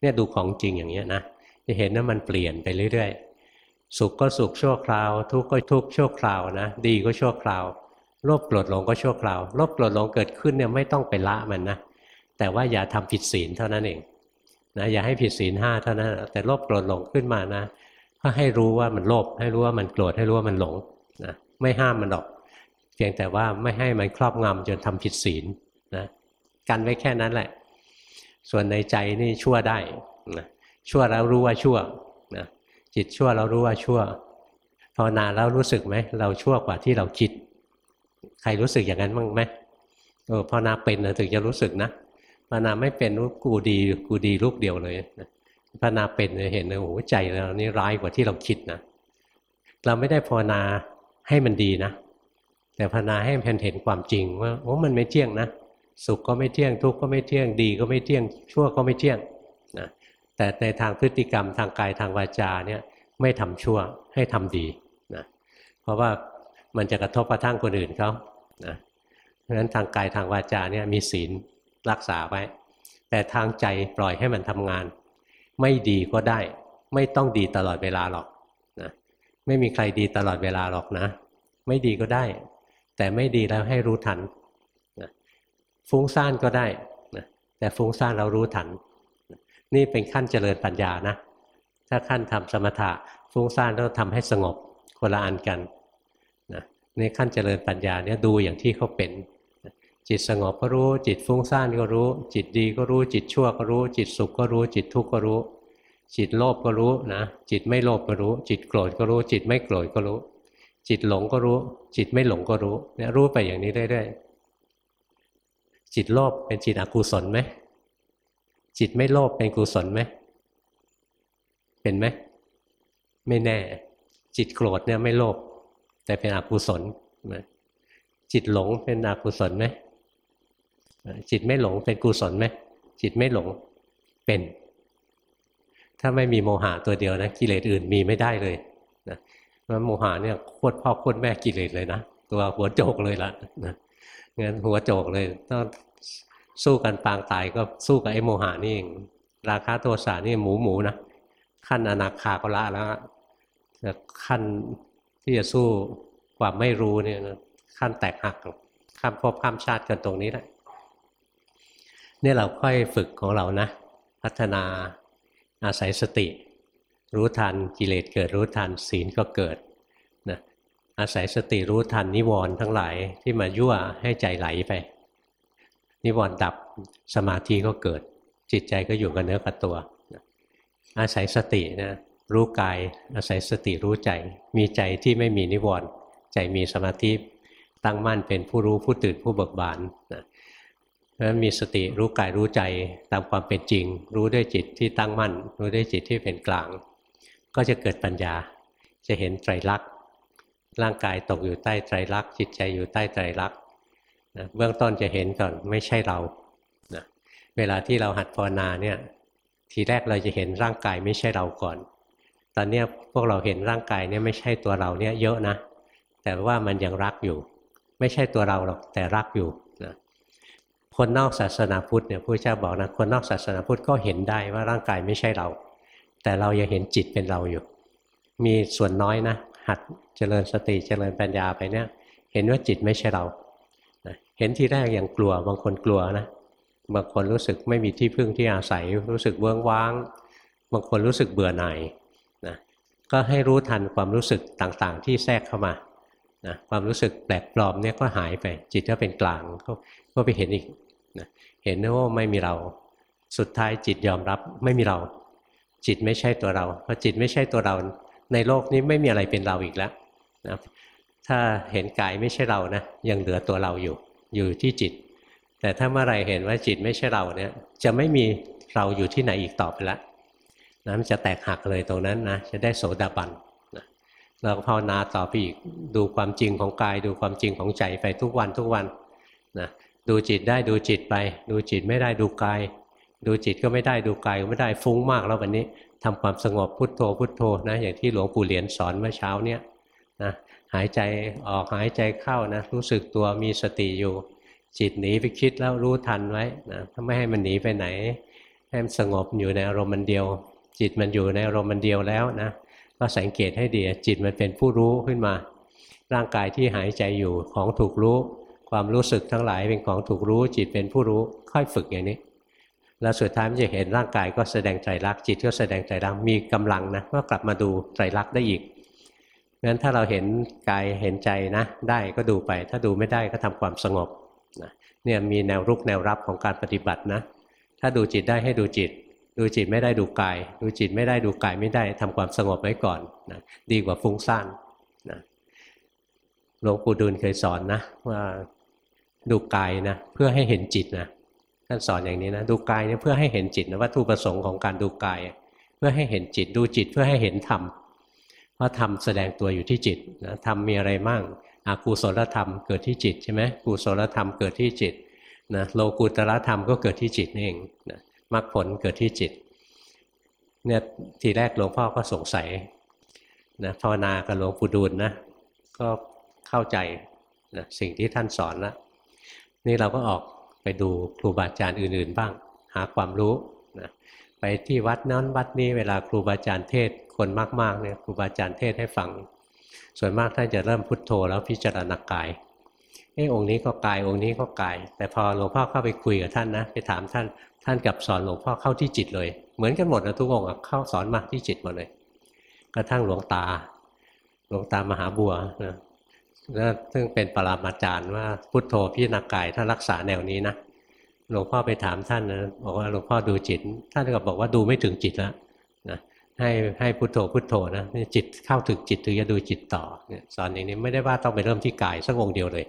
เนี่ยดูของจริงอย่างเงี้ยนะจะเห็นว่ามันเปลี่ยนไปเรื่อยๆสุขก็สุขชั่วคราว ทุกข์ก็ทุกข์ชั่วคราวนะดีก็ชั่วคราวโลภโกรธหลงก็ชั่วคราวโลภโกรธหลงเกิดขึ้นเนี่ยไม่ต้องไปละมันนะแต่ว่าอย่าทำผิดศีลเท่านั้นเอง นะอย่าให้ผิดศีลห้าเท่านั้นแต่โลภโกรธหลงขึ้นมานะก็ให้รู้ว่ามันโลภให้รู้ว่ามันโกรธให้รู้ว่ามันหลงนะไม่ห้ามมันหรอก เพียงแต่ว่าไม่ให้มันครอบงำจนทำผิดศีลนะกันไว้แค่นั้นแหละ ส่วนในใจนี่ชั่วได้นะชั่วแล้วรู้ว่าชั่วนะจิตชั่วแล้วรู้ว่าชั่วภาวนาแล้วรู้สึกไหมเราชั่วกว่าที่เราคิด ใครรู้สึกอย่างนั้นบ้างไหมเออภาวนาเป็นนะถึงจะรู้สึกนะ ภาวนาไม่เป็นรู้กูดีกูดีลูกเดียวเลยนะภาวนาเป็นเห็นเลยโอ้โหใจเรานี่ร้ายกว่าที่เราคิดนะเราไม่ได้ภาวนาให้มันดีนะ แต่ภาวนาให้มันเห็นความจริงว่าโอ้มันไม่เที่ยงนะสุขก็ไม่เที่ยงทุกข์ก็ไม่เที่ยงดีก็ไม่เที่ยงชั่วก็ไม่เที่ยงนะแต่ในทางพฤติกรรมทางกายทางวาจาเนี่ยไม่ทำชั่วให้ทำดีนะเพราะว่ามันจะกระทบกระทั่งคนอื่นเขานะเพราะฉะนั้นทางกายทางวาจาเนี่ยมีศีล รักษาไว้ แต่ทางใจปล่อยให้มันทำงาน ไม่ดีก็ได้ ไม่ต้องดีตลอดเวลาหรอกนะไม่มีใครดีตลอดเวลาหรอกนะ ไม่ดีก็ได้ แต่ไม่ดีแล้วให้รู้ทันฟุ้งซ่านก็ได้นะแต่ฟุ้งซ่านเรารู้ทัน นี่เป็นขั้นเจริญปัญญานะ ถ้าขั้นทำสมถะฟุ้งซ่านต้องทำให้สงบคนละอันกันนะในขั้นเจริญปัญญาเนี่ยดูอย่างที่เขาเป็น จิตสงบก็รู้ จิตฟุ้งซ่านก็รู้ จิตดีก็รู้ จิตชั่วก็รู้ จิตสุขก็รู้ จิตทุกข์ก็รู้ จิตโลภก็รู้นะ จิตไม่โลภก็รู้ จิตโกรธก็รู้ จิตไม่โกรธก็รู้ จิตหลงก็รู้ จิตไม่หลงก็รู้เนี่ยรู้ไปอย่างนี้เรื่อยๆจิตโลภเป็นจิตอกุศลไหมจิตไม่โลภเป็นกุศลไหมเป็นไหมไม่แน่ จิตโกรธเนี่ยไม่โลภแต่เป็นอกุศลจิตหลงเป็นอกุศลไหม จิตไม่หลงเป็นกุศลไหมจิตไม่หลงเป็น ถ้าไม่มีโมหะตัวเดียวนะกิเลสอื่นมีไม่ได้เลยนะว่าโมหะเนี่ยโคตรพ่อโคตรแม่กิเลสเลยนะตัวหัวโจกเลยละนะงั้นหัวโจกเลยต้องสู้กันปางตายก็สู้กับไอ้โมหานี่เองราคาโทสานี่หมูหมูนะขั้นอนาคาก็ละแล้วแต่ขั้นที่จะสู้ความไม่รู้เนี่ยขั้นแตกหักข้ามภพข้ามชาติกันตรงนี้แหละ นี่เราค่อยฝึกของเรานะ พัฒนาอาศัยสติ รู้ทันกิเลสเกิดรู้ทันศีลก็เกิดนะอาศัยสติรู้ทันนิวรณ์ทั้งหลายที่มายั่วให้ใจไหลไป นิวรณ์ดับสมาธิก็เกิด จิตใจก็อยู่กับเนื้อกับตัวอาศัยสตินะรู้กายอาศัยสติรู้ใจ มีใจที่ไม่มีนิวรณ์ใจมีสมาธิตั้งมั่นเป็นผู้รู้ผู้ตื่นผู้เบิกบานนะ นั้นมีสติรู้กายรู้ใจตามความเป็นจริง รู้ด้วยจิตที่ตั้งมั่น รู้ด้วยจิตที่เป็นกลาง ก็จะเกิดปัญญา จะเห็นไตรลักษณ์ร่างกายตกอยู่ใต้ไตรลักษณ์จิตใจอยู่ใต้ไตรลักษณ์นะเบื้องต้นจะเห็นก่อนไม่ใช่เรานะเวลาที่เราหัดภาวนาเนี่ยทีแรกเราจะเห็นร่างกายไม่ใช่เราก่อน ตอนนี้พวกเราเห็นร่างกายเนี่ยไม่ใช่ตัวเราเนี่ยเยอะนะ แต่ว่ามันยังรักอยู่ ไม่ใช่ตัวเราหรอกแต่รักอยู่ คนนอกศาสนาพุทธเนี่ยพระเจ้าบอกนะคนนอกศาสนาพุทธก็เห็นได้ว่าร่างกายไม่ใช่เรา แต่เรายังเห็นจิตเป็นเราอยู่ มีส่วนน้อยนะ หัดเจริญสติเจริญปัญญาไปเนี่ย เห็นว่าจิตไม่ใช่เราเห็นทีแรกอย่างกลัวบางคนกลัวนะบางคนรู้สึกไม่มีที่พึ่งที่อาศัย รู้สึกเบื้องว้าง บางคนรู้สึกเบื่อหน่ายนะก็ให้รู้ทันความรู้สึกต่างๆ ที่แทรกเข้ามานะความรู้สึกแปลกปลอมเนี่ยก็หายไปจิตก็เป็นกลางก็ก็ไปเห็นอีก นะเห็นว่าไม่มีเรา สุดท้ายจิตยอมรับไม่มีเรา จิตไม่ใช่ตัวเราพอจิตไม่ใช่ตัวเรา ในโลกนี้ไม่มีอะไรเป็นเราอีกแล้วนะถ้าเห็นกายไม่ใช่เรานะยังเหลือตัวเราอยู่ อยู่ที่จิต แต่ถ้าเมื่อไรเห็นว่าจิตไม่ใช่เราเนี่ย จะไม่มีเราอยู่ที่ไหนอีกต่อไปแล้วนะมันจะแตกหักเลยตรงนั้นนะจะได้โสดาบันนะเราภาวนาต่อไปอีกดูความจริงของกาย ดูความจริงของใจไปทุกวันทุกวันนะ ดูจิตได้ดูจิตไป ดูจิตไม่ได้ดูกาย ดูจิตก็ไม่ได้ดูกายก็ไม่ได้ฟุ้งมากแล้ววันนี้ทำความสงบพุทโธพุทโธนะอย่างที่หลวงปู่เหรียญสอนเมื่อเช้าเนี่ยนะหายใจออกหายใจเข้านะรู้สึกตัวมีสติอยู่ จิตหนีไปคิดแล้วรู้ทันไว้นะถ้าไม่ให้มันหนีไปไหนให้มันสงบอยู่ในอารมณ์มันเดียว จิตมันอยู่ในอารมณ์มันเดียวแล้วนะก็สังเกตให้ดีจิตมันเป็นผู้รู้ขึ้นมา ร่างกายที่หายใจอยู่ของถูกรู้ ความรู้สึกทั้งหลายเป็นของถูกรู้จิตเป็นผู้รู้ค่อยฝึกอย่างนี้ แล้วสุดท้ายมันจะเห็นร่างกายก็แสดงใจรักจิตก็แสดงใจรักมีกำลังนะก็กลับมาดูใจรักได้อีกงั้นถ้าเราเห็นกายเห็นใจนะ ได้ก็ดูไป ถ้าดูไม่ได้ก็ทำความสงบนะเนี่ยมีแนวรุกแนวรับของการปฏิบัตินะ ถ้าดูจิตได้ให้ดูจิต ดูจิตไม่ได้ดูกาย ดูจิตไม่ได้ดูกายไม่ได้ทำความสงบไว้ก่อนนะดีกว่าฟุ้งซ่านนะหลวงปู่ดูลเคยสอนนะว่า ดูกายนะเพื่อให้เห็นจิตนะท่านสอนอย่างนี้นะดูกายเนี่ยเพื่อให้เห็นจิตนะวัตถุประสงค์ของการดูกาย เพื่อให้เห็นจิตดูจิตเพื่อให้เห็นธรรมเพราะธรรมแสดงตัวอยู่ที่จิตนะธรรมมีอะไรมั่งอากูศลธรรมเกิดที่จิตใช่ไหมกุศลธรรมเกิดที่จิตนะโลกุตระธรรมก็เกิดที่จิตเองนะมรรคผลเกิดที่จิตเนี่ยทีแรกหลวงพ่อก็สงสัยนะภาวนากับหลวงปู่ดูลนะก็เข้าใจนะสิ่งที่ท่านสอนแล้ว นี่เราก็ออกไปดูครูบาอาจารย์อื่น ๆ บ้าง หาความรู้นะไปที่วัดนั้นวัดนี้เวลาครูบาอาจารย์เทศคนมากๆเนี่ยครูบาอาจารย์เทศให้ฟัง ส่วนมากท่านจะเริ่มพุทโธแล้วพิจารณากายเอ้องค์นี้ก็กายองค์นี้ก็กาย แต่พอหลวงพ่อเข้าไปคุยกับท่านนะไปถามท่านท่านกับสอนหลวงพ่อเข้าที่จิตเลย เหมือนกันหมดนะทุกองค์เข้าสอนมาที่จิตหมดเลย กระทั่งหลวงตา หลวงตามหาบัวนะ แล้วซึ่งเป็นปรามาจารย์ว่าพุทโธพิจารณากายถ้ารักษาแนวนี้นะหลวงพ่อไปถามท่านนะบอกว่าหลวงพ่อดูจิต ท่านก็บอกว่าดูไม่ถึงจิตแล้วนะให้ให้พุทโธพุทโธนะจิตเข้าถึงจิตถึงจะดูจิตต่อเนี่ยสอนอย่างนี้ไม่ได้ว่าต้องไปเริ่มที่กายสักองเดียวเลย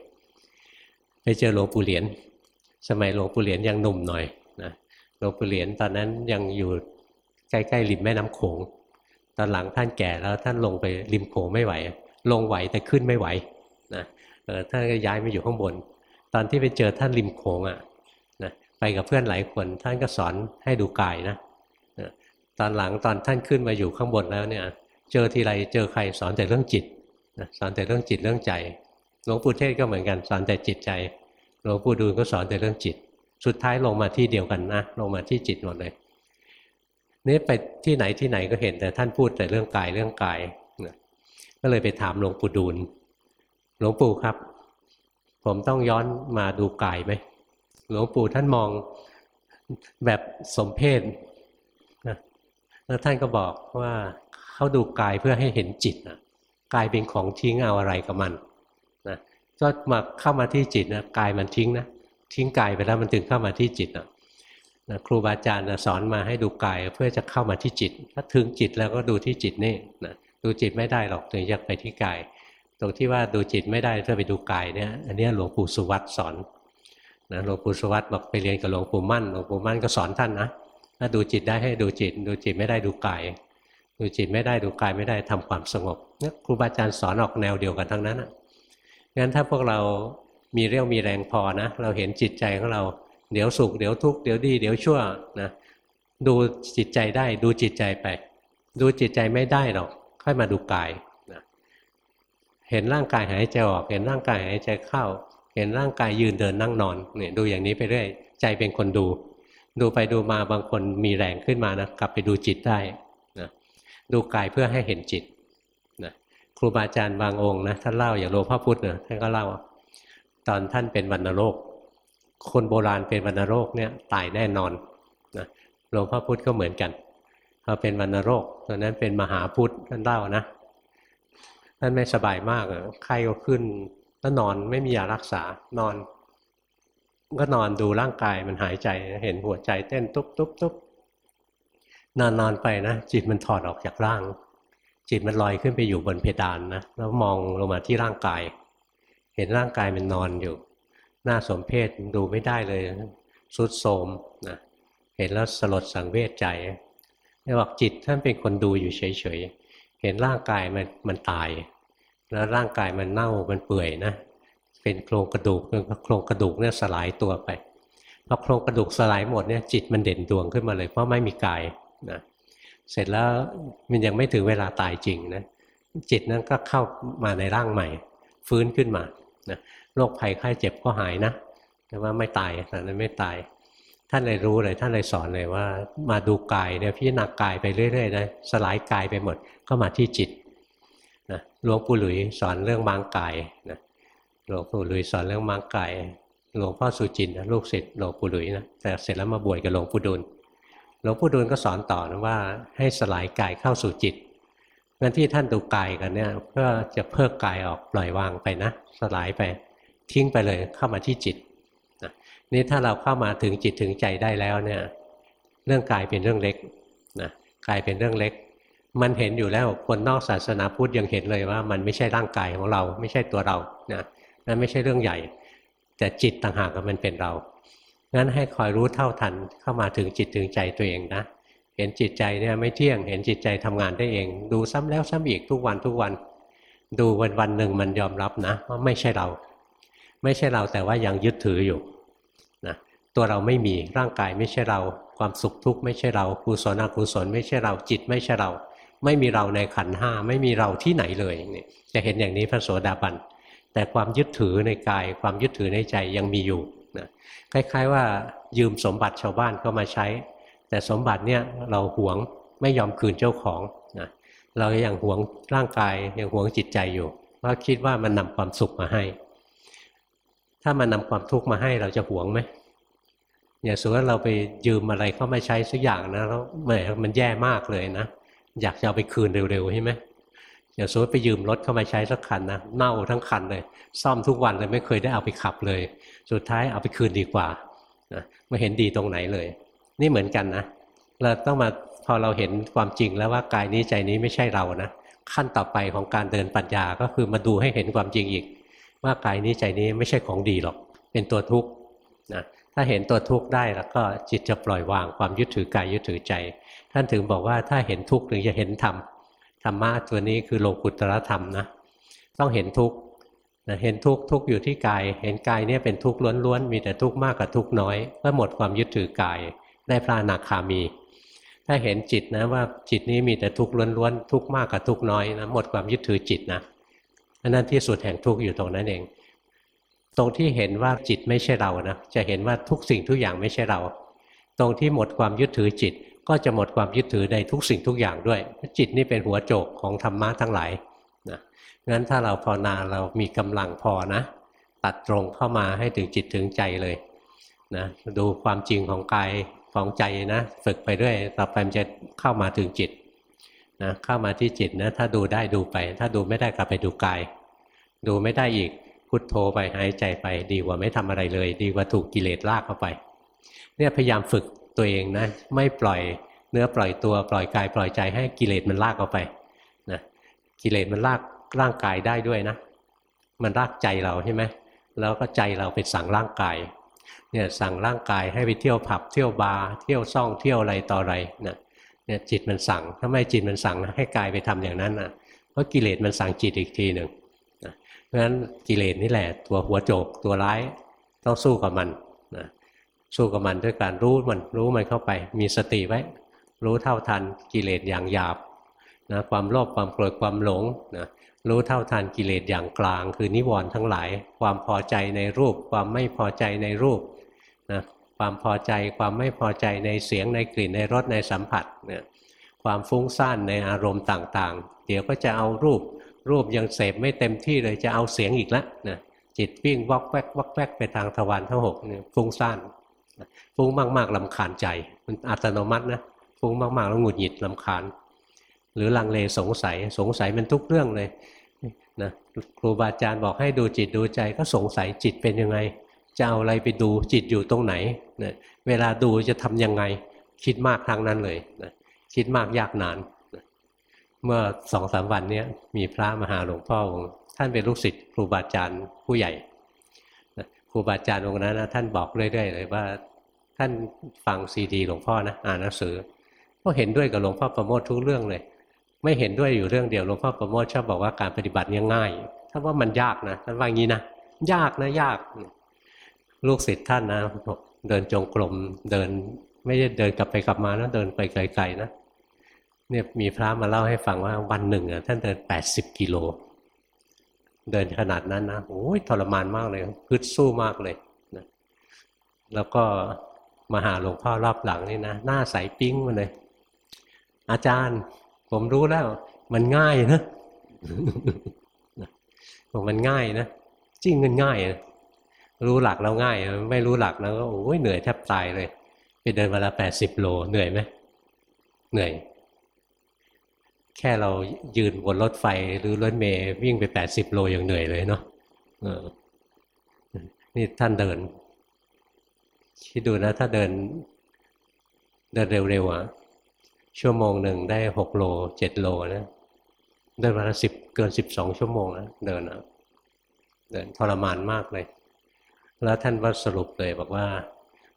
ไปเจอหลวงปู่เหรียญสมัยหลวงปู่เหรียญยังหนุ่มหน่อยนะหลวงปู่เหรียญตอนนั้นยังอยู่ใกล้ๆริมแม่น้ำโขงตอนหลังท่านแก่แล้วท่านลงไปริมโขงไม่ไหว ลงไหวแต่ขึ้นไม่ไหว นะท่านก็ย้ายมาอยู่ข้างบน ตอนที่ไปเจอท่านริมโขงอะนะไปกับเพื่อนหลายคนท่านก็สอนให้ดูกายนะตอนหลังตอนท่านขึ้นมาอยู่ข้างบนแล้วเนี่ย เจอทีไรเจอใครสอนแต่เรื่องจิตสอนแต่เรื่องจิตเรื่องใจหลวงปู่เทศก็เหมือนกันสอนแต่จิตใจหลวงปู่ดูลก็สอนแต่เรื่องจิต สุดท้ายลงมาที่เดียวกันนะลงมาที่จิตหมดเลยนี่ไปที่ไหนที่ไหนก็เห็นแต่ท่านพูดแต่เรื่องกายเรื่องกายก็เลยไปถามหลวงปู่ดูลหลวงปู่ครับ ผมต้องย้อนมาดูกายไหมหลวงปู่ท่านมองแบบสมเพศนะแล้วท่านก็บอกว่าเขาดูกายเพื่อให้เห็นจิตนะกายเป็นของทิ้งเอาอะไรกับมันนะก็มาเข้ามาที่จิตนะกายมันทิ้งนะทิ้งกายไปแล้วมันถึงเข้ามาที่จิตนะนะครูบาอาจารย์นะสอนมาให้ดูกายเพื่อจะเข้ามาที่จิต ถ้าถึงจิตแล้วก็ดูที่จิตนี่นะดูจิตไม่ได้หรอกถึงจะไปที่กาย ตรงที่ว่าดูจิตไม่ได้ถ้าไปดูกายเนี่ยอันนี้หลวงปู่สุวัตสอนนะหลวงปู่สุวัสดิ์บอกไปเรียนกับหลวงปู่มั่นหลวงปู่มั่นก็สอนท่านนะถ้าดูจิตได้ให้ดูจิต ดูจิตไม่ได้ดูกาย ดูจิตไม่ได้ดูกายไม่ได้ทำความสงบเนี่ยครูบาอาจารย์สอนออกแนวเดียวกันทั้งนั้นอะงั้นถ้าพวกเรามีเรี่ยวมีแรงพอนะเราเห็นจิตใจของเราเดี๋ยวสุขเดี๋ยวทุกข์เดี๋ยวดีเดี๋ยวชั่วนะดูจิตใจได้ดูจิตใจไป ดูจิตใจไม่ได้หรอกค่อยมาดูกาย เห็นร่างกายหายใจออก เห็นร่างกายหายใจเข้า เห็นร่างกายยืนเดินนั่งนอนเนี่ยดูอย่างนี้ไปเรื่อยใจเป็นคนดู ดูไปดูมาบางคนมีแรงขึ้นมานะกลับไปดูจิตได้นะดูกายเพื่อให้เห็นจิตนะครูบาอาจารย์บางองค์นะท่านเล่าอย่างหลวงพ่อพุธนะท่านก็เล่าตอนท่านเป็นวันโรคคนโบราณเป็นวันโรคเนี่ยตายแน่นอนนะหลวงพ่อพุธก็เหมือนกันพอเป็นวันโรคตอนนั้นเป็นมหาพุทธท่านเล่านะ ท่านไม่สบายมากไข้ก็ขึ้นแล้วนอนไม่มียารักษานอน ก็นอนดูร่างกายมันหายใจเห็นหัวใจเต้นตุ๊บตุ๊บตุ๊บนอนนอนไปนะจิตมันถอดออกจากร่าง จิตมันลอยขึ้นไปอยู่บนเพดานนะแล้วมองลงมาที่ร่างกาย เห็นร่างกายมันนอนอยู่ หน้าสมเพศดูไม่ได้เลยสุดโทมนะเห็นแล้วสลดสังเวชใจนี่บอกจิตท่านเป็นคนดูอยู่เฉยๆ เห็นร่างกายมันมันตาย แล้วร่างกายมันเน่ามันเปื่อยนะเป็นโครงกระดูกโครงกระดูกเนี่ยสลายตัวไปพอโครงกระดูกสลายหมดเนี่ยจิตมันเด่นดวงขึ้นมาเลยเพราะไม่มีกายนะเสร็จแล้วมันยังไม่ถึงเวลาตายจริงนะจิตนั้นก็เข้ามาในร่างใหม่ ฟื้นขึ้นมานะโรคภัยไข้เจ็บก็หายนะแต่ว่าไม่ตายแต่นั้นไม่ตาย ท่านเลยรู้เลยท่านเลยสอนเลยว่า มาดูกายเนี่ยพิจารณากายไปเรื่อยๆนะสลายกายไปหมดก็มาที่จิตนะหลวงปู่หลุยสอนเรื่องมางกายนะหลวงปู่หลุยสอนเรื่องมางกายหลวงพ่อสุจินนะลูกศิษย์หลวงปู่หลุยนะแต่เสร็จแล้วมาบวชกับหลวงปู่ดุลหลวงปู่ดูลก็สอนต่อนะว่าให้สลายกายเข้าสู่จิตงั้นที่ท่านดูกายกันเนี่ยเพื่อจะเพิกกายออกปล่อยวางไปนะ สลายไปทิ้งไปเลยเข้ามาที่จิต นี่ถ้าเราเข้ามาถึงจิตถึงใจได้แล้วเนี่ย เรื่องกายเป็นเรื่องเล็กนะกายเป็นเรื่องเล็ก มันเห็นอยู่แล้วคนนอกศาสนาพุทธยังเห็นเลยว่า มันไม่ใช่ร่างกายของเรา ไม่ใช่ตัวเรานะนั่นไม่ใช่เรื่องใหญ่ แต่จิตต่างหากมันเป็นเรางั้นให้คอยรู้เท่าทันเข้ามาถึงจิตถึงใจตัวเองนะเห็นจิตใจเนี่ยไม่เที่ยง เห็นจิตใจทำงานได้เอง ดูซ้ำแล้วซ้ำอีกทุกวันทุกวัน ดูวันวันหนึ่งมันยอมรับนะว่าไม่ใช่เรา ไม่ใช่เราแต่ว่ายังยึดถืออยู่ ตัวเราไม่มีร่างกายไม่ใช่เรา ความสุขทุกข์ไม่ใช่เรากุศลอกุศลไม่ใช่เราจิตไม่ใช่เรา ไม่มีเราในขันห้าไม่มีเราที่ไหนเลยนี่จะเห็นอย่างนี้พระโสดาบันแต่ความยึดถือในกาย ความยึดถือในใจยังมีอยู่นะคล้ายๆว่ายืมสมบัติชาวบ้านก็มาใช้ แต่สมบัติเนี่ยเราหวงไม่ยอมคืนเจ้าของนะเรายัางหวงร่างกายยังหวงจิตใจอยู่เพราะคิดว่ามันนำความสุขมาให้ ถ้ามันนำความทุกข์มาให้เราจะหวงไหม อย่างสมมติเราไปยืมอะไรเข้ามาใช้สักอย่างนะแล้วแหมมันแย่มากเลยนะอยากจะเอาไปคืนเร็วๆใช่ไหมอย่างสมมติไปยืมรถเข้ามาใช้สักคันนะเน่าทั้งคันเลย ซ่อมทุกวันเลยไม่เคยได้เอาไปขับเลย สุดท้ายเอาไปคืนดีกว่านะไม่เห็นดีตรงไหนเลย นี่เหมือนกันนะเราต้องมาพอเราเห็นความจริงแล้วว่ากายนี้ใจนี้ไม่ใช่เรานะขั้นต่อไปของการเดินปัญญาก็คือมาดูให้เห็นความจริงอีก ว่ากายนี้ใจนี้ไม่ใช่ของดีหรอก เป็นตัวทุกข์นะ ถ้าเห็นตัวทุกข์ได้แล้วก็จิตจะปล่อยวางความยึดถือกายยึดถือใจ ท่านถึงบอกว่าถ้าเห็นทุกข์ถึงจะเห็นธรรมธรรมะตัวนี้คือโลกุตรธรรมนะต้องเห็นทุกข์เห็นทุกข์ทุกข์อยู่ที่กาย เห็นกายเนี่ยเป็นทุกข์ล้วนๆมีแต่ทุกข์มากกับทุกข์น้อยก็หมดความยึดถือกายได้พระอนาคามี ถ้าเห็นจิตนะว่าจิตนี้มีแต่ทุกข์ล้วนๆทุกข์มากกับทุกข์น้อยนะหมดความยึดถือจิตนะนั่นที่สุดแห่งทุกข์อยู่ตรงนั้นเอง ตรงที่เห็นว่าจิตไม่ใช่เรานะจะเห็นว่าทุกสิ่งทุกอย่างไม่ใช่เรา ตรงที่หมดความยึดถือจิต ก็จะหมดความยึดถือในทุกสิ่งทุกอย่างด้วย จิตนี่เป็นหัวโจกของธรรมะทั้งหลายนะงั้นถ้าเราภาวนาเรามีกำลังพอนะ ตัดตรงเข้ามาให้ถึงจิตถึงใจเลยนะดูความจริงของกายของใจนะฝึกไปด้วยต่อไปมันจะเข้ามาถึงจิตนะเข้ามาที่จิตนะถ้าดูได้ดูไป ถ้าดูไม่ได้กลับไปดูกาย ดูไม่ได้อีก พุทโธไปหายใจไปดีกว่าไม่ทำอะไรเลย ดีกว่าถูกกิเลสลากเข้าไป เนี่ยพยายามฝึกตัวเองนะ ไม่ปล่อยเนื้อปล่อยตัวปล่อยกายปล่อยใจให้กิเลสมันลากเอาไปนะกิเลสมันลากร่างกายได้ด้วยนะ มันลากใจเราใช่ไหมแล้วก็ใจเราไปสั่งร่างกายเนี่ยสั่งร่างกายให้ไปเที่ยวผับเที่ยวบาร์เที่ยวซ่องเที่ยวอะไรต่ออะไรนะเนี่ยจิตมันสั่งทำไมจิตมันสั่งให้กายไปทำอย่างนั้นนะเพราะกิเลสมันสั่งจิตอีกทีหนึ่ง เพราะฉะนั้นกิเลสนี่แหละ ตัวหัวโจกตัวร้ายต้องสู้กับมันนะสู้กับมันด้วยการรู้มันรู้มันเข้าไป มีสติไว้ รู้เท่าทันกิเลสอย่างหยาบนะความโลภความโกรธความหลงนะรู้เท่าทันกิเลสอย่างกลาง คือนิวรณ์ทั้งหลาย ความพอใจในรูป ความไม่พอใจในรูปนะความพอใจความไม่พอใจในเสียงในกลิ่นในรสในสัมผัสเนี่ยความฟุ้งซ่านในอารมณ์ต่างๆ เดี๋ยวก็จะเอารูป รูปยังเสพไม่เต็มที่เลยจะเอาเสียงอีกแล้วนะจิตวิ่งวอกแวกวอกแวกไปทางทวารทั้งหกเนี่ยฟุ้งซ่านฟุ้งมากๆลำคาญใจ มันอัตโนมัตินะฟุ้งมากๆแล้วหงุดหงิดลำคาญ หรือลังเลสงสัยสงสัยมันทุกเรื่องเลยนะครูบาอาจารย์บอกให้ดูจิตดูใจก็สงสัยจิตเป็นยังไง จะเอาอะไรไปดูจิตอยู่ตรงไหนนะเวลาดูจะทำยังไง คิดมากทางนั้นเลยนะคิดมากยากนาน เมื่อสองสามวันนี้มีพระมหาหลวงพ่อองค์ท่านเป็นลูกศิษย์ครูบาอาจารย์ผู้ใหญ่ครูบาอาจารย์องค์นั้นนะท่านบอกเรื่อยๆเลยว่าท่านฟังซีดีหลวงพ่อนะอ่านหนังสือ ก็เห็นด้วยกับหลวงพ่อประโมททุกเรื่องเลย ไม่เห็นด้วยอยู่เรื่องเดียวหลวงพ่อประโมทชอบบอกว่าการปฏิบัติเนี่ยง่ายถ้าว่ามันยากนะท่านว่างี้นะยากนะยาก ลูกศิษย์ท่านนะเดินจงกรมเดินไม่ได้เดินกลับไปกลับมานะเดินไปไกลๆนะ เนี่ยมีพระมาเล่าให้ฟังว่าวันหนึ่งอะท่านเดินแปดสิบกิโล เดินขนาดนั้นนะโอ้ยทรมานมากเลยพึดสู้มากเลยนะแล้วก็มาหาหลวงพ่อรอบหลังนี่นะหน้าใสปิ้งมาเลย อาจารย์ ผมรู้แล้ว มันง่ายนะบอกมันง่ายนะจริงมันง่ายนะรู้หลักแล้วง่าย ไม่รู้หลักแล้วก็โอ้ยเหนื่อยแทบตายเลย ไปเดินวันละแปดสิบโลเหนื่อยไหมเหนื่อย แค่เรายืนบนรถไฟหรือรถเมย์วิ่งไปแปดสิบโลยังเหนื่อยเลยเนาะนี่ท่านเดินคิดดูนะถ้าเดิน เดินเร็วๆอะชั่วโมงหนึ่งได้หกโลเจ็ดโลนะเดินวันละสิบเกินสิบสองชั่วโมงนะเดินอะเดินทรมานมากเลย แล้วท่านว่าสรุปเลยบอกว่า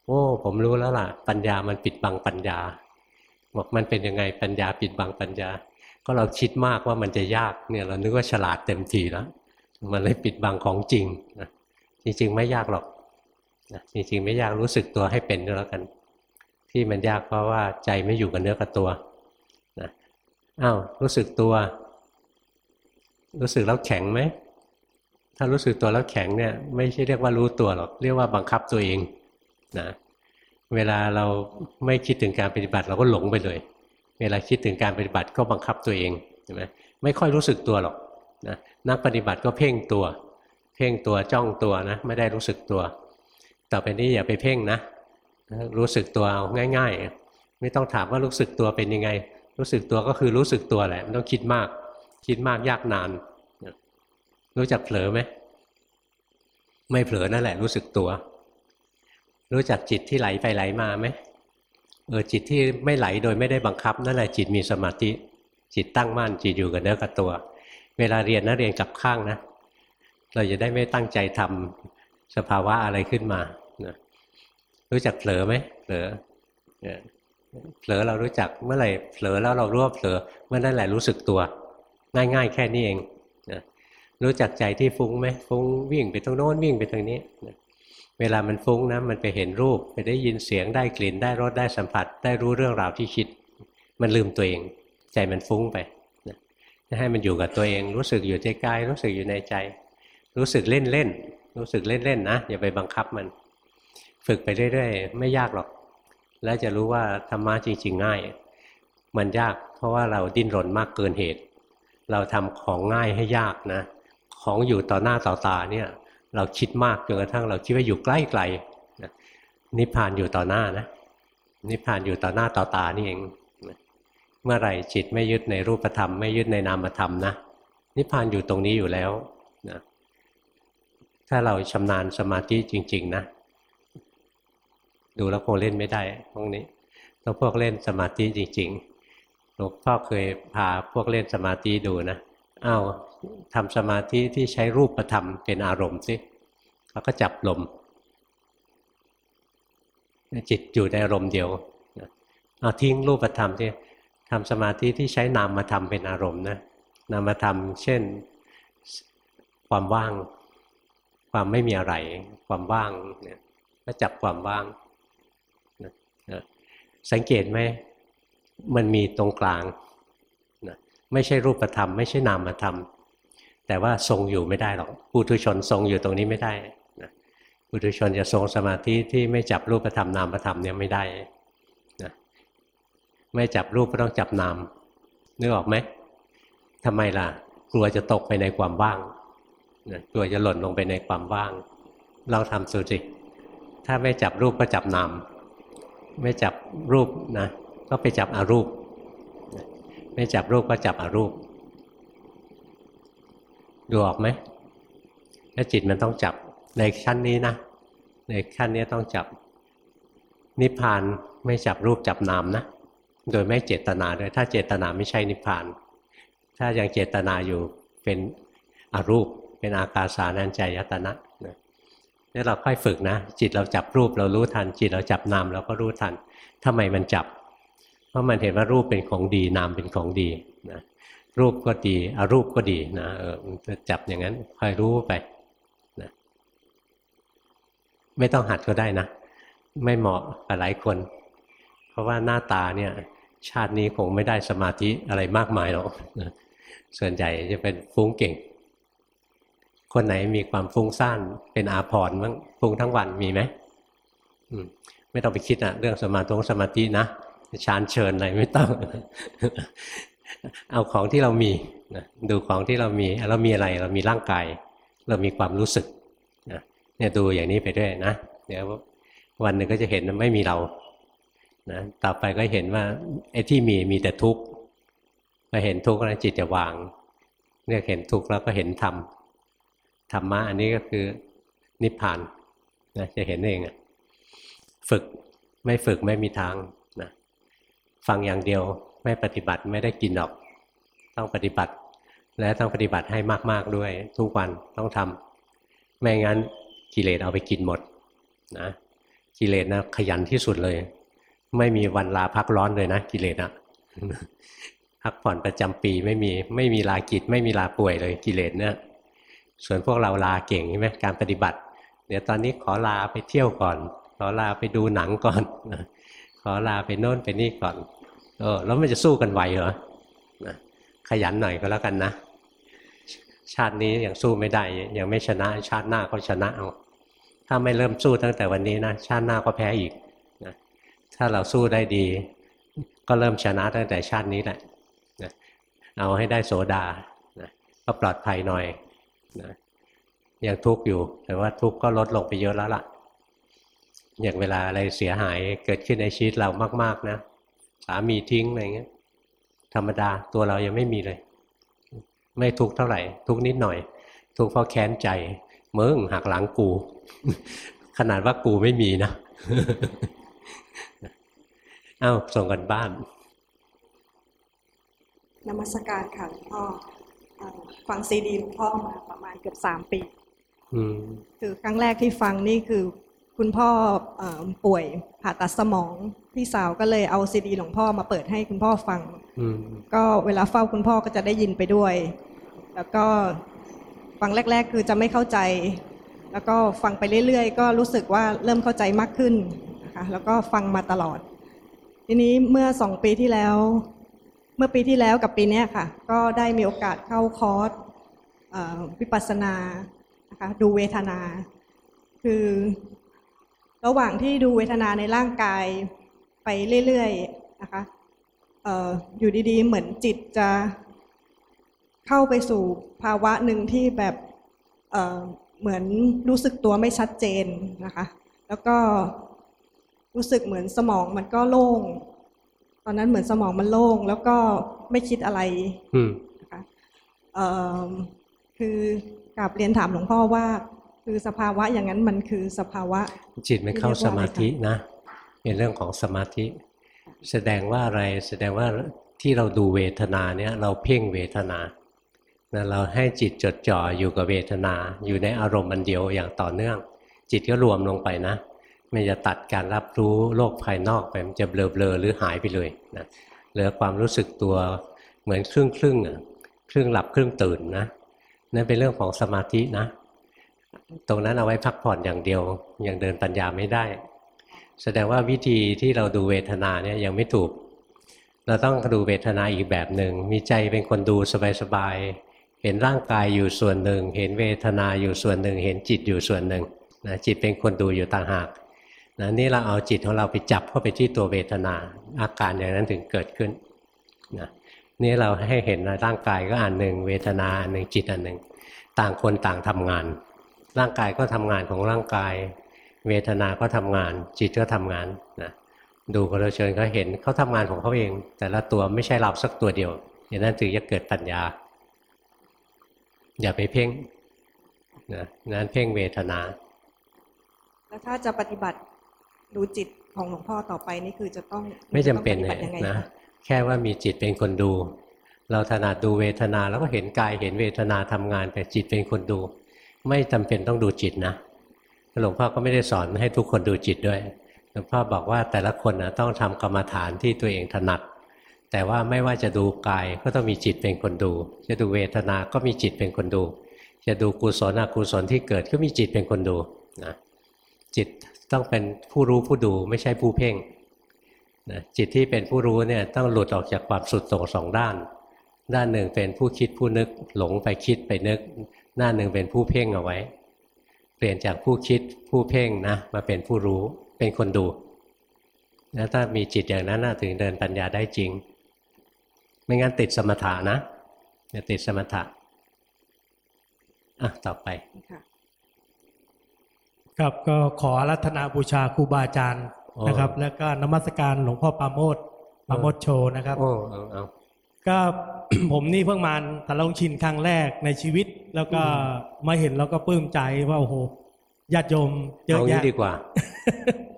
โอ้ ผมรู้แล้วล่ะ ปัญญามันปิดบังปัญญา บอกมันเป็นยังไงปัญญาปิดบังปัญญา ก็เราคิดมากว่ามันจะยากเนี่ยเรานึกว่าฉลาดเต็มทีแล้วมันเลยปิดบังของจริงนะจริง ๆ ไม่ยากหรอกนะจริง ๆ ไม่ยากรู้สึกตัวให้เป็นก็แล้วกัน ที่มันยากเพราะว่าใจไม่อยู่กับเนื้อกับตัวนะอ้าวรู้สึกตัว รู้สึกแล้วแข็งไหมถ้ารู้สึกตัวแล้วแข็งเนี่ยไม่ใช่เรียกว่ารู้ตัวหรอกเรียกว่าบังคับตัวเองนะเวลาเราไม่คิดถึงการปฏิบัติเราก็หลงไปเลย เวลาคิดถึงการปฏิบัติก็บังคับตัวเองใช่ไหมไม่ค่อยรู้สึกตัวหรอกนะนักปฏิบัติก็เพ่งตัว เพ่งตัวจ้องตัวนะ ไม่ได้รู้สึกตัว ต่อไปนี้อย่าไปเพ่งนะ รู้สึกตัวเอาง่าย ๆ ไม่ต้องถามว่ารู้สึกตัวเป็นยังไง รู้สึกตัวก็คือรู้สึกตัวแหละไม่ต้องคิดมาก คิดมากยากนาน รู้จักเผลอไหมไม่เผลอนั่นแหละรู้สึกตัว รู้จักจิตที่ไหลไปไหลมาไหม เออจิตที่ไม่ไหลโดยไม่ได้บังคับ นั่นแหละจิตมีสมาธิ จิตตั้งมั่นจิตอยู่กับเนื้อกับตัว เวลาเรียนนะเรียนกับข้างนะ เราจะได้ไม่ตั้งใจทำสภาวะอะไรขึ้นมานะรู้จักเผลอไหมเผลอเผลอเรารู้จักเมื่อไหร่เผลอแล้วเรารู้ว่าเผลอเมื่อนั้นแหละรู้สึกตัว ง่ายๆ แค่นี้เองรู้จักใจที่ฟุ้งไหมฟุ้งวิ่งไปตรงโน้นวิ่งไปตรงนี้ เวลามันฟุ้งนะมันไปเห็นรูปไปได้ยินเสียงได้กลิ่นได้รสได้สัมผัส ได้รู้เรื่องราวที่คิด มันลืมตัวเอง ใจมันฟุ้งไปนะให้มันอยู่กับตัวเอง รู้สึกอยู่ในกายรู้สึกอยู่ในใจ รู้สึกเล่นเล่นรู้สึกเล่นเล่นนะอย่าไปบังคับมัน ฝึกไปเรื่อยๆไม่ยากหรอก แล้วจะรู้ว่าธรรมะจริง ๆ ง่าย มันยากเพราะว่าเราดิ้นรนมากเกินเหตุ เราทำของง่ายให้ยากนะ ของอยู่ต่อหน้าต่อตาเนี่ย เราคิดมากจนกระทั่งเราคิดว่าอยู่ใกล้ไกลนิพพานอยู่ต่อหน้านะนิพพานอยู่ต่อหน้าต่อตานี่เองเมื่อไหร่จิตไม่ยึดในรูปธรรมไม่ยึดในนามธรรมนะนิพพานอยู่ตรงนี้อยู่แล้วนะถ้าเราชำนาญสมาธิจริง ๆ นะ ดูแล้วคงเล่นไม่ได้พวกนี้ต้องพวกเล่นสมาธิจริงๆหลวงพ่อเคยพาพวกเล่นสมาธิดูนะอ้าว ทำสมาธิที่ใช้รูปธรรมเป็นอารมณ์สิแล้วก็จับลม จิตอยู่ในอารมณ์เดียวเอาทิ้งรูปธรรมที่ทำสมาธิที่ใช้นามมาทำเป็นอารมณ์นะนามธรรมเช่นความว่าง ความไม่มีอะไร ความว่างเนี่ยก็จับความว่างนะนะสังเกตไหมมันมีตรงกลางนะไม่ใช่รูปธรรม ไม่ใช่นามธรรม แต่ว่าทรงอยู่ไม่ได้หรอกปุถุชนทรงอยู่ตรงนี้ไม่ได้นะปุถุชนจะทรงสมาธิที่ไม่จับรูปธรรมนามธรรมเนี่ยไม่ได้นะไม่จับรูปก็ต้องจับนามนึกออกไหมทำไมล่ะ กลัวจะตกไปในความว่างนะกลัวจะหล่นลงไปในความว่างลองทำสูสิถ้าไม่จับรูปก็จับนามไม่จับรูปนะก็ไปจับอารูป ไม่จับรูปก็จับอารูป ดูออกไหมถ้าจิตมันต้องจับในขั้นนี้นะ ในขั้นนี้ต้องจับ นิพพานไม่จับรูปจับนามนะ โดยไม่เจตนาด้วยถ้าเจตนาไม่ใช่นิพพาน ถ้ายังเจตนาอยู่เป็นอรูป เป็นอากาสานัญจายตนะนะนี่เราค่อยฝึกนะ จิตเราจับรูปเรารู้ทัน จิตเราจับนามเราก็รู้ทันทำไมมันจับ เพราะมันเห็นว่ารูปเป็นของดีนามเป็นของดีนะ รูปก็ดีอารูปก็ดีนะเออจะจับอย่างนั้นคอยรู้ไปนะไม่ต้องหัดก็ได้นะ ไม่เหมาะกับหลายคน เพราะว่าหน้าตาเนี่ย ชาตินี้คงไม่ได้สมาธิอะไรมากมายหรอกนะส่วนใหญ่จะเป็นฟุ้งเก่ง คนไหนมีความฟุ้งซ่านเป็นอาภรณ์มั้งฟุ้งทั้งวันมีไหมมไม่ต้องไปคิดอะเรื่องสมาธิสมาธินะชานเชิญอะไรไม่ต้อง เอาของที่เรามีนะดูของที่เรามีเรามีอะไรเรามีร่างกาย เรามีความรู้สึกนะเนี่ยดูอย่างนี้ไปด้วยนะเดี๋ยววันหนึ่งก็จะเห็นไม่มีเรานะต่อไปก็เห็นว่าไอ้ที่มีมีแต่ทุกข์พอเห็นทุกข์แล้วจิตจะวางเนี่ยเห็นทุกข์แล้วก็เห็นธรรมธรรมะอันนี้ก็คือนิพพานนะจะเห็นเองฝึกไม่ฝึกไม่มีทางนะฟังอย่างเดียว ไม่ปฏิบัติไม่ได้กินหรอก ต้องปฏิบัติ และต้องปฏิบัติให้มากๆด้วย ทุกวันต้องทำไม่งั้นกิเลสเอาไปกินหมดนะกิเลสนะขยันที่สุดเลย ไม่มีวันลาพักร้อนเลยนะกิเลสอะพักผ่อนประจำปีไม่มีไม่มีลากิจ ไม่มีลาป่วยเลยกิเลสเนี่ยส่วนพวกเราลาเก่งใช่ไหมการปฏิบัติ เดี๋ยวตอนนี้ขอลาไปเที่ยวก่อน ขอลาไปดูหนังก่อน ขอลาไปโน่นไปนี่ก่อน เออแล้วมันจะสู้กันไหวเหรอนะขยันหน่อยก็แล้วกันนะ ชาตินี้ยังสู้ไม่ได้ ยังไม่ชนะ ชาติหน้าก็ชนะเอาถ้าไม่เริ่มสู้ตั้งแต่วันนี้นะชาติหน้าก็แพ้อีกนะถ้าเราสู้ได้ดี ก็เริ่มชนะตั้งแต่ชาตินี้แหละนะเอาให้ได้โสดานะก็ปลอดภัยหน่อยนะยังทุกข์อยู่ แต่ว่าทุกข์ก็ลดลงไปเยอะแล้วล่ะ อย่างเวลาอะไรเสียหายเกิดขึ้นในชีวิตเรามาก ๆนะ สามีทิ้งอะไรเงี้ย ธรรมดาตัวเรายังไม่มีเลย ไม่ทุกข์เท่าไหร่ ทุกข์นิดหน่อย ทุกข์เพราะแค้นใจมึงหักหลังกู ขนาดว่ากูไม่มีนะเอ้าส่งกันบ้านนมัสการค่ะหลวงพ่อฟังซีดีหลวงพ่อมาประมาณเกือบสามปีอืมคือครั้งแรกที่ฟังนี่คือ คุณพ่ออป่วยผ่าตัดสมอง พี่สาวก็เลยเอาซีดีหลวงพ่อมาเปิดให้คุณพ่อฟังอืมก็เวลาเฝ้าคุณพ่อก็จะได้ยินไปด้วย แล้วก็ฟังแรก ๆ คือจะไม่เข้าใจ แล้วก็ฟังไปเรื่อยๆ ก็รู้สึกว่าเริ่มเข้าใจมากขึ้นนะคะแล้วก็ฟังมาตลอด ทีนี้เมื่อสองปีที่แล้ว เมื่อปีที่แล้วกับปีนี้ค่ะ ก็ได้มีโอกาสเข้าคอร์สวิปัสสนานะคะดูเวทนา คือระหว่างที่ดูเวทนาในร่างกาย ไปเรื่อยๆนะคะอออยู่ดีๆ เหมือนจิตจะเข้าไปสู่ภาวะหนึ่งที่แบบเเหมือนรู้สึกตัวไม่ชัดเจนนะคะ แล้วก็รู้สึกเหมือนสมองมันก็โล่ง ตอนนั้นเหมือนสมองมันโล่ง แล้วก็ไม่คิดอะไรนะคะคือกราบเรียนถามหลวงพ่อว่า คือสภาวะอย่างนั้นมันคือสภาวะ จิตไม่เข้าสมาธินะ เป็นเรื่องของสมาธิ แสดงว่าอะไร แสดงว่าที่เราดูเวทนาเนี่ยเราเพ่งเวทนานะเราให้จิตจดจ่ออยู่กับเวทนา อยู่ในอารมณ์มันเดียวอย่างต่อเนื่อง จิตก็รวมลงไปนะ มันจะตัดการรับรู้โลกภายนอกไป มันจะเบลอๆหรือหายไปเลยนะเหลือความรู้สึกตัวเหมือนครึ่งครึ่งอะครึ่งหลับครึ่งตื่นนะนั่นเป็นเรื่องของสมาธินะ ตรงนั้นเอาไว้พักผ่อนอย่างเดียวยังเดินปัญญาไม่ได้ แสดงว่าวิธีที่เราดูเวทนาเนี่ยยังไม่ถูก เราต้องดูเวทนาอีกแบบหนึ่งมีใจเป็นคนดูสบายๆเห็นร่างกายอยู่ส่วนหนึ่ง เห็นเวทนาอยู่ส่วนหนึ่ง เห็นจิตอยู่ส่วนหนึ่งนะจิตเป็นคนดูอยู่ต่างหากนะนี่เราเอาจิตของเราไปจับเข้าไปที่ตัวเวทนา อาการอย่างนั้นถึงเกิดขึ้นนะนี่เราให้เห็นนะร่างกายก็อันหนึ่ง เวทนาอันหนึ่งจิตอันหนึ่ง ต่างคนต่างทำงาน ร่างกายก็ทำงานของร่างกาย เวทนาก็ทำงาน จิตก็ทำงานนะดูก็เราเชิญเขาเห็นเขาทำงานของเขาเอง แต่ละตัวไม่ใช่เราสักตัวเดียวอย่างนั้นถึงจะเกิดปัญญา อย่าไปเพ่งนะนั้นเพ่งเวทนา แล้วถ้าจะปฏิบัติดูจิตของหลวงพ่อต่อไปนี่คือจะต้องไม่จำเป็นต้องปฏิเลบัยติยังไงนะคะแค่ว่ามีจิตเป็นคนดู เราถนัดดูเวทนาแล้วก็เห็นกายเห็นเวทนาทำงาน แต่จิตเป็นคนดู ไม่จำเป็นต้องดูจิตนะ หลวงพ่อก็ไม่ได้สอนให้ทุกคนดูจิตด้วยหลวงพ่อบอกว่าแต่ละคนนะต้องทำกรรมฐานที่ตัวเองถนัด แต่ว่าไม่ว่าจะดูกายก็ต้องมีจิตเป็นคนดู จะดูเวทนา ก็มีจิตเป็นคนดู จะดูกุศลอกุศลที่เกิดก็มีจิตเป็นคนดูนะจิตต้องเป็นผู้รู้ผู้ดูไม่ใช่ผู้เพ่งนะจิตที่เป็นผู้รู้เนี่ยต้องหลุดออกจากความสุดโต่งสองด้าน ด้านหนึ่งเป็นผู้คิดผู้นึกหลงไปคิดไปนึก ด้านหนึ่งเป็นผู้เพ่งเอาไว้ ปลี่ยนจากผู้คิดผู้เพ่งนะมาเป็นผู้รู้เป็นคนดูแล้วถ้ามีจิตอย่างนั้นนะถึงเดินปัญญาได้จริง ไม่งั้นติดสมถะนะอย่าติดสมถะอะต่อไปค่ะครับก็ขออารัธนาบูชาครูบาอาจารย์โอ้นะครับ แล้วก็นมัสการหลวงพ่อปราโมดปราโมดโชว์นะครับโอ้เอาเอา ก็ผมนี่เพิ่งมาตะลงชินครั้งแรกในชีวิต แล้วก็มาเห็นแล้วก็ปลื้มใจว่าโอ้โหญาติโยมเยอะเอางี้แยะดีกว่า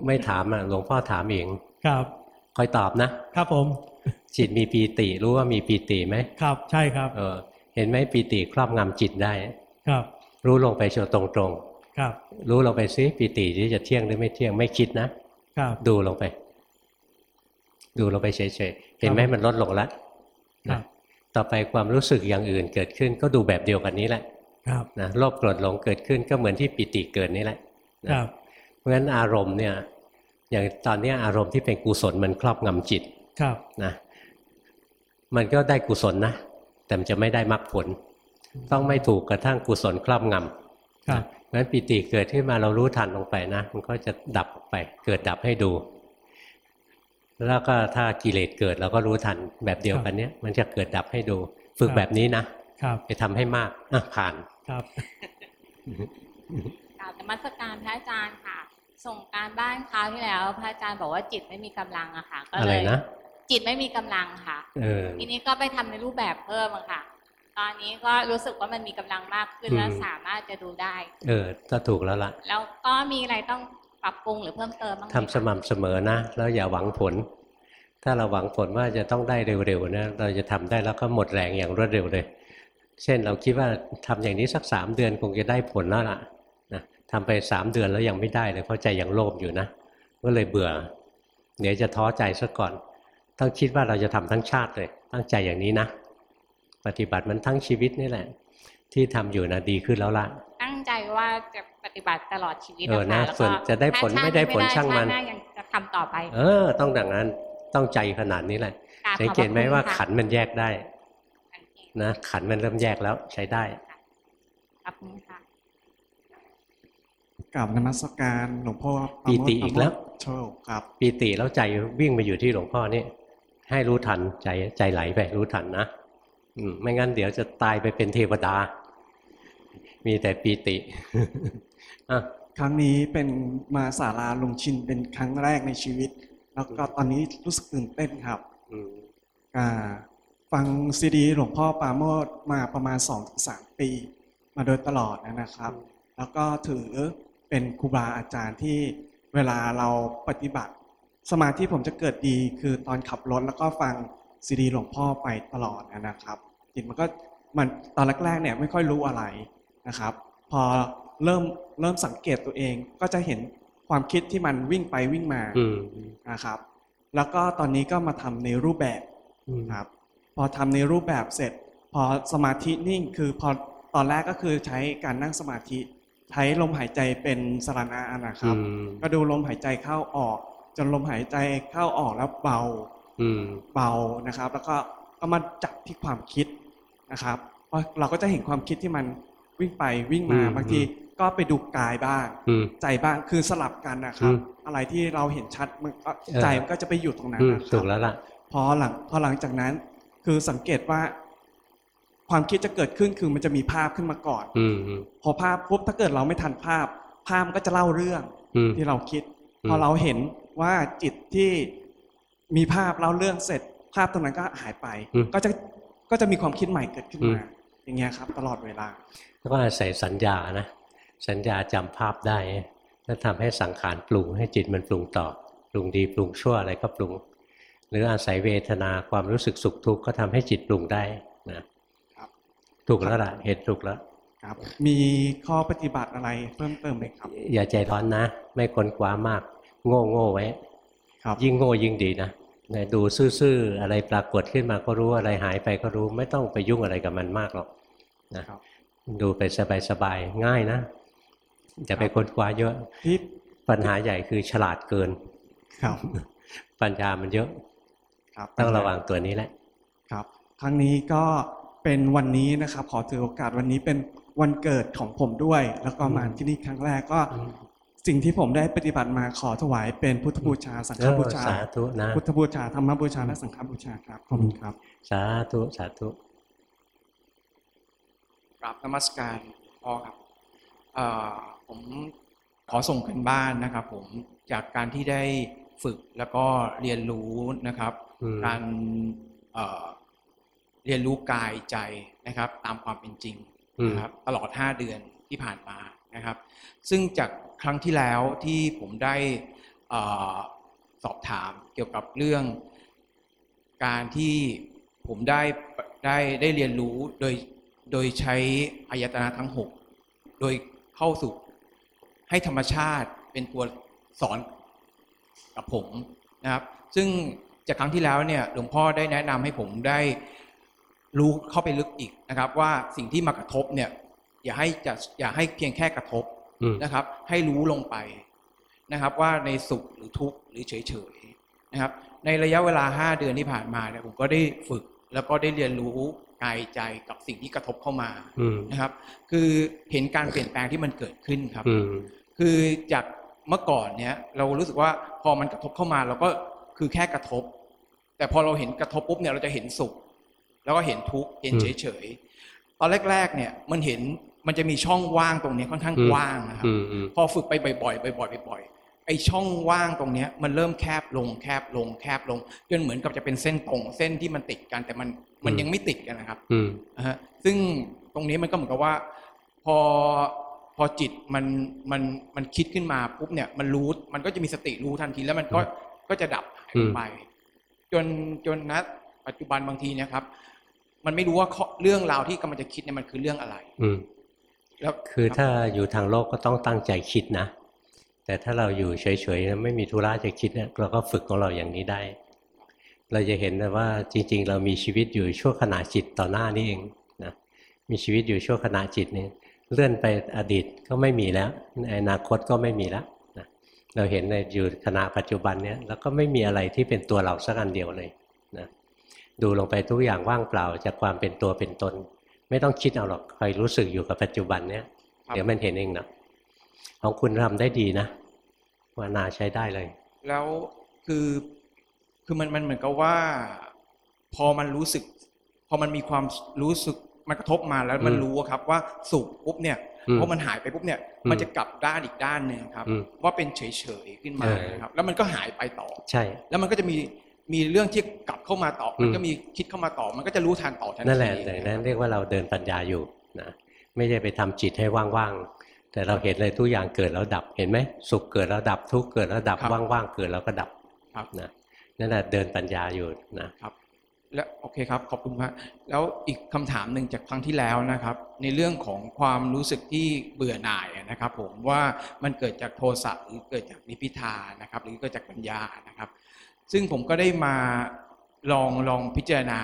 ไม่ถามอะหลวงพ่อถามเองครับคอยตอบนะ ครับผม จิตมีปีติรู้ว่ามีปีติไหมครับ ใช่ครับ เออ เห็นไหมปีติครอบงำจิตได้ ครับ รู้ลงไปโชว์ตรงครับๆรู้ลงไปซิปีติที่จะเที่ยงหรือไม่เที่ยงไม่คิดนะครับ ดูลงไป ดูลงไปเฉยๆเห็นไหมครับมันลดลงแล้วครันะบ ต่อไปความรู้สึกอย่างอื่นเกิดขึ้นก็ดูแบบเดียวกันนี้แหละ ครับนะโลภโกรธหลงเกิดขึ้นก็เหมือนที่ปิติเกิดนี่แหละนะครับเพราะฉะนั้นอารมณ์เนี่ย อย่างตอนเนี้ยอารมณ์ที่เป็นกุศลมันครอบงำจิตครับนะ มันก็ได้กุศลนะ แต่มันจะไม่ได้มรรคผล ต้องไม่ถูกกระทั่งกุศลครอบงำครับเพราะฉะนั้นปิติเกิดขึ้นมาเรารู้ทันลงไปนะ มันก็จะดับไป เกิดดับให้ดู แล้วก็ถ้ากิเลสเกิดเราก็รู้ทันแบบเดียวกันเนี้ยมันจะเกิดดับให้ดู ฝึกแบบนี้นะครับไปทำให้มากอะผ่านครับกล่าวนมัสการพระอาจารย์ค่ะ ส่งการบ้านคราวที่แล้ว พระอาจารย์บอกว่าจิตไม่มีกำลังอะค่ะ ก็อะเลไรยนะจิตไม่มีกำลังค่ะเออทีนี้ก็ไปทำในรูปแบบเพิ่มอะค่ะ ตอนนี้ก็รู้สึกว่ามันมีกำลังมากขึ้นอืมแล้วสามารถจะดูได้ เออก็ถูกแล้วล่ะ แล้วก็มีอะไรต้อง ปรับปรุงหรือเพิ่มเติมบ้างทำสม่ำเสมอนะ แล้วอย่าหวังผล ถ้าเราหวังผลว่าจะต้องได้เร็วๆนะเราจะทำได้แล้วก็หมดแรงอย่างรวดเร็วเลย เช่นเราคิดว่าทำอย่างนี้สักสามเดือนคงจะได้ผลแล้วล่ะนะทำไปสามเดือนแล้วยังไม่ได้เลยเพราะใจยังโลภอยู่นะก็เลยเบื่อเดี๋ยวจะท้อใจซะก่อน ต้องคิดว่าเราจะทำทั้งชาติเลย ตั้งใจอย่างนี้นะ ปฏิบัติมันทั้งชีวิตนี่แหละ ที่ทำอยู่นะดีขึ้นแล้วล่ะ ใจว่าจะปฏิบัติตลอดชีวิตเออนะคะนะแล้วส่วนก็จะได้ผลถ้าชติไม่ได้ผลนี้ช่างมันชติหยังจะทำต่อไป เออ ต้องดังนั้นต้องใจขนาดนี้แหละกราบสังเกตไหมขอบพระคุณว่าค่ะขันธ์มันแยกได้สังเกตนะ ขันธ์มันเริ่มแยกแล้วใช้ได้ขอบคุณค่ะกราบนมัสการหลวงพ่อปราปีโมทติอีกแล้วปราโมทโชคครับ ปีติแล้วใจวิ่งไปอยู่ที่หลวงพ่อนี่ให้รู้ทันใจใจไหลไปรู้ทันนะอืมไม่งั้นเดี๋ยวจะตายไปเป็นเทวดา มีแต่ปีติอะครั้งนี้เป็นมาศาลาลุงชินเป็นครั้งแรกในชีวิต แล้วก็ตอนนี้รู้สึกตื่นเต้นครับอืมอ่าฟังซีดีหลวงพ่อปราโมทมาประมาณ2อถึงสปี มาโดยตลอดนะครับ แล้วก็ถือเป็นครูบาอาจารย์ที่เวลาเราปฏิบัติ สมาธิผมจะเกิดดีคือตอนขับรถแล้วก็ฟังซีดีหลวงพ่อไปตลอดนะครับจิตมันก็มันตอนแรกๆเนี่ยไม่ค่อยรู้อะไร นะครับ พอเริ่มเริ่มสังเกตตัวเองก็จะเห็นความคิดที่มันวิ่งไปวิ่งมาอืมนะครับ แล้วก็ตอนนี้ก็มาทำในรูปแบบอืมครับ พอทำในรูปแบบเสร็จ พอสมาธินิ่งคือพอตอนแรกก็คือใช้การนั่งสมาธิ ใช้ลมหายใจเป็นสรณะนะครับอืมก็ดูลมหายใจเข้าออก จนลมหายใจเข้าออกแล้วเบาอืมเบานะครับ แล้วก็ก็มาจับที่ความคิดนะครับ เพราะเราก็จะเห็นความคิดที่มัน วิ่งไปวิ่งมาอืมบางทีก็ไปดูกายบ้างอืมใจบ้างคือสลับกันนะครับอืมอะไรที่เราเห็นชัดมันก็เออใจมันก็จะไปอยู่ตรงนั้นอืมนะคถูรับกแล้วล่ะพอหลังพอหลังจากนั้น คือสังเกตว่า ความคิดจะเกิดขึ้นคือมันจะมีภาพขึ้นมาก่อนอืมอืมพอภาพปุ๊บถ้าเกิดเราไม่ทันภาพ ภาพมันก็จะเล่าเรื่องอืมที่เราคิดอืมพอเราเห็นว่าจิตที่มีภาพเล่าเรื่องเสร็จ ภาพตรงนั้นก็หายไป ก็จะก็จะมีความคิดใหม่เกิดขึ้นมา อย่างเงี้ยครับ ตลอดเวลาแล้วก็อาศัยสัญญานะ สัญญาจำภาพได้แล้วทำให้สังขารปรุงให้จิตมันปรุงต่อปรุงดีปรุงชั่วอะไรก็ปรุง หรืออาศัยเวทนาความรู้สึกสุขทุกข์ก็ทำให้จิตปรุงได้นะครับถูกแล้วล่ะเห็นถูกแล้วครับมีข้อปฏิบัติอะไรเพิ่มเติมไหมครับ อย่าใจร้อนนะ ไม่ค้นคว้ามาก โง่โง่ไว้ ครับยิ่งโง่ยิ่งดีนะเนี่ยดูซื่อๆอะไรปรากฏขึ้นมาก็รู้อะไรหายไปก็รู้ไม่ต้องไปยุ่งอะไรกับมันมากหรอกนะครับดูไปสบายๆง่ายนะอย่าไปค้นคว้าเยอะที่ปัญหาใหญ่คือฉลาดเกิน ครับ ปัญญามันเยอะ ครับต้องระวังตัวนี้แหละ ครับ ครั้งนี้ก็เป็นวันนี้นะครับ ขอถือโอกาสวันนี้เป็นวันเกิดของผมด้วย แล้วก็มาที่นี่ครั้งแรกก็ สิ่งที่ผมได้ปฏิบัติมาขอถวายเป็นพุทธบูชา สังฆบูชาสาธุนะพุทธบูชาธรรมบูชาและสังฆบูชาครับขอบคุณครับ สาธุสาธุกราบนมัสการพ่อครับเอ่อผมขอส่งกันบ้านนะครับผมจากการที่ได้ฝึกแล้วก็เรียนรู้นะครับอืมการเอ่อเรียนรู้กายใจนะครับ ตามความเป็นจริงนะครับ ตลอด 5 เดือนที่ผ่านมานะครับ ซึ่งจาก ครั้งที่แล้วที่ผมได้สอบถามเกี่ยวกับเรื่อง การที่ผมได้ได้ได้เรียนรู้โดยโดยใช้อายตนะทั้ง 6 โดยเข้าสู่ให้ธรรมชาติเป็นตัวสอนกับผมนะครับ ซึ่งจากครั้งที่แล้วเนี่ยหลวงพ่อได้แนะนำให้ผมได้รู้เข้าไปลึกอีกนะครับ ว่าสิ่งที่มากระทบเนี่ยอย่าให้จะอย่าให้เพียงแค่กระทบ นะครับ ให้รู้ลงไปนะครับ ว่าในสุขหรือทุกข์หรือเฉยๆนะครับ ในระยะเวลา 5 เดือนที่ผ่านมาเนี่ยผมก็ได้ฝึกแล้วก็ได้เรียนรู้กายใจกับสิ่งที่กระทบเข้ามาอืมนะครับ คือเห็นการเปลี่ยนแปลงที่มันเกิดขึ้นครับอืมคือจากเมื่อก่อนเนี่ยเรารู้สึกว่าพอมันกระทบเข้ามาเราก็คือแค่กระทบ แต่พอเราเห็นกระทบปุ๊บเนี่ยเราจะเห็นสุข แล้วก็เห็นทุกข์เห็นอืมเฉยๆตอนแรก ๆ เนี่ยมันเห็น มันจะมีช่องว่างตรงเนี้ยค่อนข้างอืมกว้างนะครับอืมอืมพอฝึกไปบ่อยๆบ่อยๆบ่อยๆไอช่องว่างตรงเนี้ยมันเริ่มแคบลงแคบลงแคบลงจนเหมือนกับจะเป็นเส้นตรง เส้นที่มันติดกันแต่มันมันยังไม่ติดกันนะครับอืมนะฮะซึ่งตรงนี้มันก็เหมือนกับว่า พอพอจิตมันมันมันคิดขึ้นมาปุ๊บเนี่ยมันรู้มันก็จะมีสติรู้ทันทีแล้วมันก็ก็จะดับหายไป จนจนณปัจจุบันบางทีเนะครับ มันไม่รู้ว่าข้อเรื่องราวที่กำลังจะคิดเนี่ยมันคือเรื่องอะไรอืม แล้วคือถ้าอยู่ทางโลกก็ต้องตั้งใจคิดนะ แต่ถ้าเราอยู่เฉยๆไม่มีธุระจะคิดเนี่ยเราก็ฝึกของเราอย่างนี้ได้ เราจะเห็นว่าจริง ๆ เรามีชีวิตอยู่ชั่วขณะจิตต่อหน้านี่เองนะมีชีวิตอยู่ชั่วขณะจิตนี่เลื่อนไปอดีตก็ไม่มีแล้วในอนาคตก็ไม่มีแล้วนะเราเห็นในอยู่ขณะปัจจุบันเนี่ยแล้วก็ไม่มีอะไรที่เป็นตัวเราสักอันเดียวเลยนะดูลงไปทุกอย่างว่างเปล่าจากความเป็นตัวเป็นตน ไม่ต้องคิดเอาหรอกคอยรู้สึกอยู่กับปัจจุบันเนี่ยครับเดี๋ยวมันเห็นเองนะของคุณทำได้ดีนะวานาใช้ได้เลย แล้วคือคือมันมันเหมือนกับว่า พอมันรู้สึก พอมันมีความรู้สึกมันกระทบมาแล้วมันอืมรู้อะครับว่าสุขปุ๊บเนี่ยอืมพอมันหายไปปุ๊บเนี่ยอืมมันจะกลับด้านอีกด้านหนึ่งครับอืมว่าเป็นเฉยๆขึ้นมาเออนะครับ แล้วมันก็หายไปต่อใช่ แล้วมันก็จะมี มีเรื่องที่กลับเข้ามาต่ออมมันก็มีคิดเข้ามาต่อ มันก็จะรู้ทันต่อทันทีนั่นแหละแต่นั้นเรียกว่าเราเดินปัญญาอยู่นะไม่ใช่ไปทำจิตให้ว่างๆแต่เราเห็นเลยทุกอย่างเกิดแล้วดับเห็นไหมสุขเกิดแล้วดับทุกข์เกิดแล้วดับว่างๆเกิดแล้วก็ดับครับนะนั่นแหละเดินปัญญาอยู่นะครับ แล้วโอเคครับขอบคุณครับแล้วอีกคำถามหนึ่งจากครั้งที่แล้วนะครับ ในเรื่องของความรู้สึกที่เบื่อหน่ายอะนะครับ ผมว่ามันเกิดจากโทสะหรือเกิดจากนิพพิทานะครับ หรือเกิดจากปัญญานะครับ ซึ่งผมก็ได้มาลองลองพิจารณา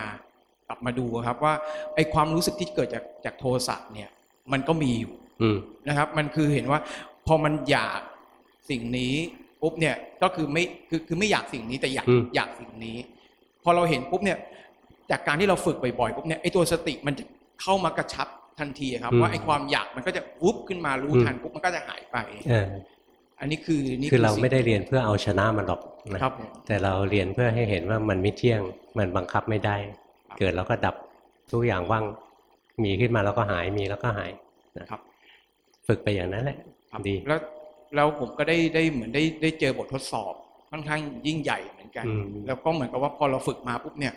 กลับมาดูครับว่าไอความรู้สึกที่เกิดจากจากโทสะเนี่ย มันก็มีอยู่อืมนะครับ มันคือเห็นว่า พอมันอยากสิ่งนี้ปุ๊บเนี่ยก็คือไม่คือคือไม่อยากสิ่งนี้แต่อยากอืมอยากสิ่งนี้ พอเราเห็นปุ๊บเนี่ย จากการที่เราฝึกบ่อยๆปุ๊บเนี่ยไอตัวสติมันจะเข้ามากระชับทันทีครับว่าไอความอยากมันก็จะวุบขึ้นมารู้ทันปุ๊บมันก็จะหายไปเอออันนี้คือนี่คือเราสิ่งไม่ได้เรียนเพื่อเอาชนะมันหรอกนะครับผมแต่เราเรียนเพื่อให้เห็นว่ามันไม่เที่ยง มันบังคับไม่ได้ครับเกิดแล้วก็ดับทุกอย่างว่างมีขึ้นมาแล้วก็หายมีแล้วก็หายครับ ฝึกไปอย่างนั้นแหละครับดีแล้วแล้วผมก็ได้ได้เหมือนได้ได้เจอบททดสอบค่อนข้างยิ่งใหญ่เหมือนกันอืมแล้วก็เหมือนกับว่าพอเราฝึกมาปุ๊บเนี่ย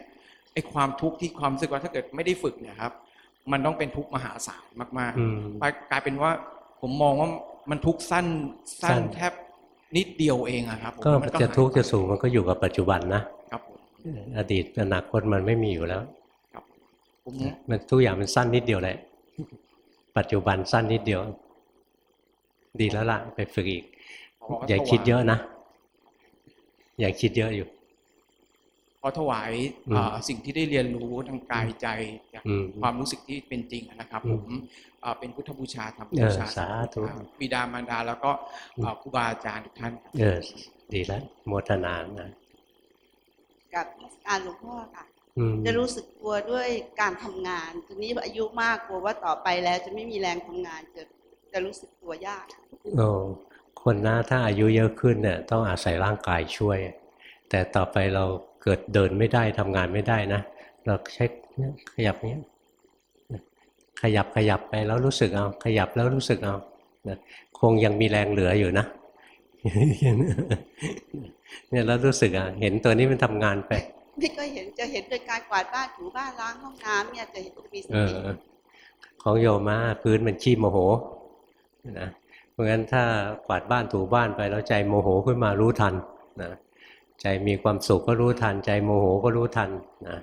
ไอความทุกข์ที่ความรู้สึกว่าถ้าเกิดไม่ได้ฝึกเนี่ยครับ มันต้องเป็นทุกข์มหาศาลมากอืมๆกลายกลายเป็นว่าผมมองว่า มันทุกข์สั้นสั้สั้นนแทบนิดเดียวเองอะครับผมก็มันจะหายทุกข์ไปจะสูงมันก็อยู่กับปัจจุบันนะครับผมอดีตอนาคตมันไม่มีอยู่แล้วครับผมมันทุกอย่างมันสั้นนิดเดียวแหละ ปัจจุบันสั้นนิดเดียว ดีแล้วล่ะไปฝึกอีกขออย่าถวคิดเยอะนะ อย่าคิดเยอะอยู่ ขอถวายอืมเอ่อสิ่งที่ได้เรียนรู้ทางกายใจจากอืมความรู้สึกที่เป็นจริงนะครับอืผมมเอ่อเป็นพุทธบูชาธรรมเอบูอชาสาธุครับบิดามารดาแล้วก็เอ่อครูบาอาจารย์ทุกท่านครับเออดีแล้วโมทนานะกับการหลวงพ่อค่ะอืมจะรู้สึกกลัวด้วยการทำงานทีนี้อายุมากกลัวว่าต่อไปแล้วจะไม่มีแรงทำงานจะจะรู้สึกตัวยากโอ้คนหน้าถ้าอายุเยอะขึ้นเนี่ยต้องอาศัยร่างกายช่วย แต่ต่อไปเราเกิดเดินไม่ได้ทำงานไม่ได้นะ เราใช้เนี่ยขยับเนี้ยขยับขยับไปแล้วรู้สึกเอา ขยับแล้วรู้สึกเอานะคงยังมีแรงเหลืออยู่นะเนี่ยแล้วรู้สึกอะเห็นตัวนี้มันทำงานไปไม่ก็เห็นจะเห็นโดยการกวาดบ้านถูบ้านล้างห้องน้ำเนี่ยจะเห็นจะมีสเอติอของโยมมาพื้นมันขี้โมโหนะเพราะงั้นถ้ากวาดบ้านถูบ้านไปแล้วใจโมโหขึ้นมารู้ทันนะ ใจมีความสุขก็รู้ทัน ใจโมโหก็รู้ทันนะ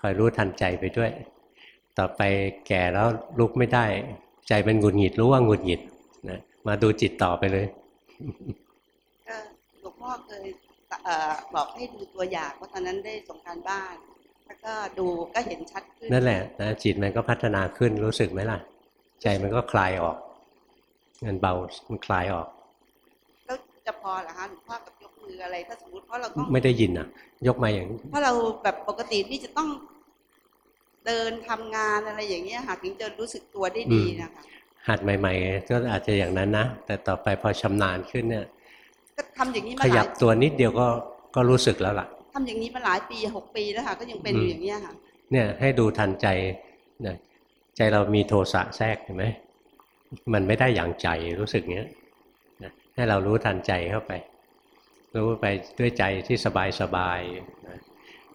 คอยรู้ทันใจไปด้วย ต่อไปแก่แล้วลุกไม่ได้ ใจเป็นหงุดหงิดรู้ว่าหงุดหงิดนะมาดูจิตต่อไปเลยก็หลวงพ่อเคยเอ่อบอกให้ดูตัวอย่างว่าตอนนั้นได้ส่งการบ้านแล้วก็ดูก็เห็นชัดขึ้นนั่นแหละนะจิตมันก็พัฒนาขึ้นรู้สึกไหมล่ะ ใจมันก็คลายออกมันเบามันคลายออก แล้วจะพอเหรอคะหลวงพ่อกั บยกมืออะไรถ้าสมมติเพราะเราต้องไม่ได้ยินอะ ยกมาอย่างเพราะเราแบบปกตินี่จะต้องเดินทำงานอะไรอย่างเงี้ยค่ะถึงจะรู้สึกตัวได้ดีนะคะหัดใหม่ ๆ ก็อาจจะอย่างนั้นนะแต่ต่อไปพอชำนาญขึ้นเนี่ยก็ทำอย่างนี้ขมาหยัลาบยตัวนิดเดียวก็ก็รู้สึกแล้วล่ะทำอย่างนี้มาหลายปีหกปีแล้วค่ะก็ยังเป็นอยู่อย่างเงี้ยค่ะ เนี่ยให้ดูทันใจนะใจเรามีโทสะแทรกเห็นไหมมันไม่ได้อย่างใจรู้สึกเงี้ยนะให้เรารู้ทันใจเข้าไป รู้ไปด้วยใจที่สบายสบายๆนะ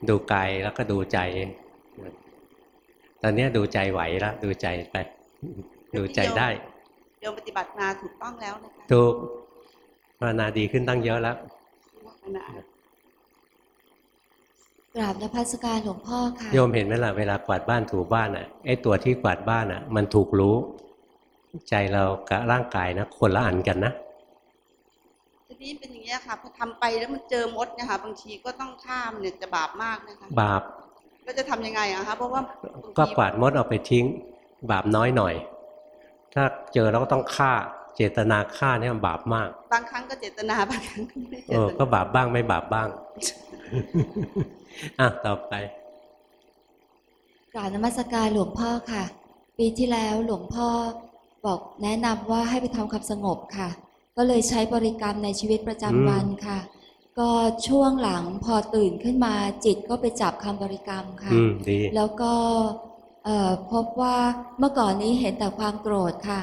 ดูกายแล้วก็ดูใจนะตอนเนี้ยดูใจไหวแล้วดูใจไป ดูใจได้โยมปฏิบัติมาถูกต้องแล้วนะคะถูกภาวนาดีขึ้นตั้งเยอะแล้วขณะกราบนพัสการหลวงพ่อค่ะโยมเห็นไหมล่ะเวลากวาดบ้านถูบ้านอะไอ้ตัวที่กวาดบ้านอะ มันถูกรู้ ใจเรากับร่างกายนะคนละอันกันนะ ทีนี้เป็นอย่างเงี้ยค่ะพอทำไปแล้วมันเจอมดเนี่ยค่ะบางทีก็ต้องข้ามเนี่ยจะบาปมากนะคะบาปแล้วจะทำยังไงอะคะเพราะว่าบางก็ทีกวาดมดเอาไปทิ้ง บาปน้อยหน่อย ถ้าเจอแล้วก็ต้องฆ่าเจตนาฆ่าเนี่ยมันบาปมาก บางครั้งก็เจตนาบางครั้งก็ไม่ได้เจเออตก็นาบาปบ้างไม่บาปบ้างอะต่อไปกราบนมัสการหลวงพ่อค่ะ ปีที่แล้วหลวงพ่อบอกแนะนำว่าให้ไปทำความสงบค่ะ ก็เลยใช้บริกรรมในชีวิตประจำวันค่ะ ก็ช่วงหลังพอตื่นขึ้นมาจิตก็ไปจับคำบริกรรมค่ะอืมดีแล้วก็เอ่อพบว่าเมื่อก่อนนี้เห็นแต่ความโกรธค่ะ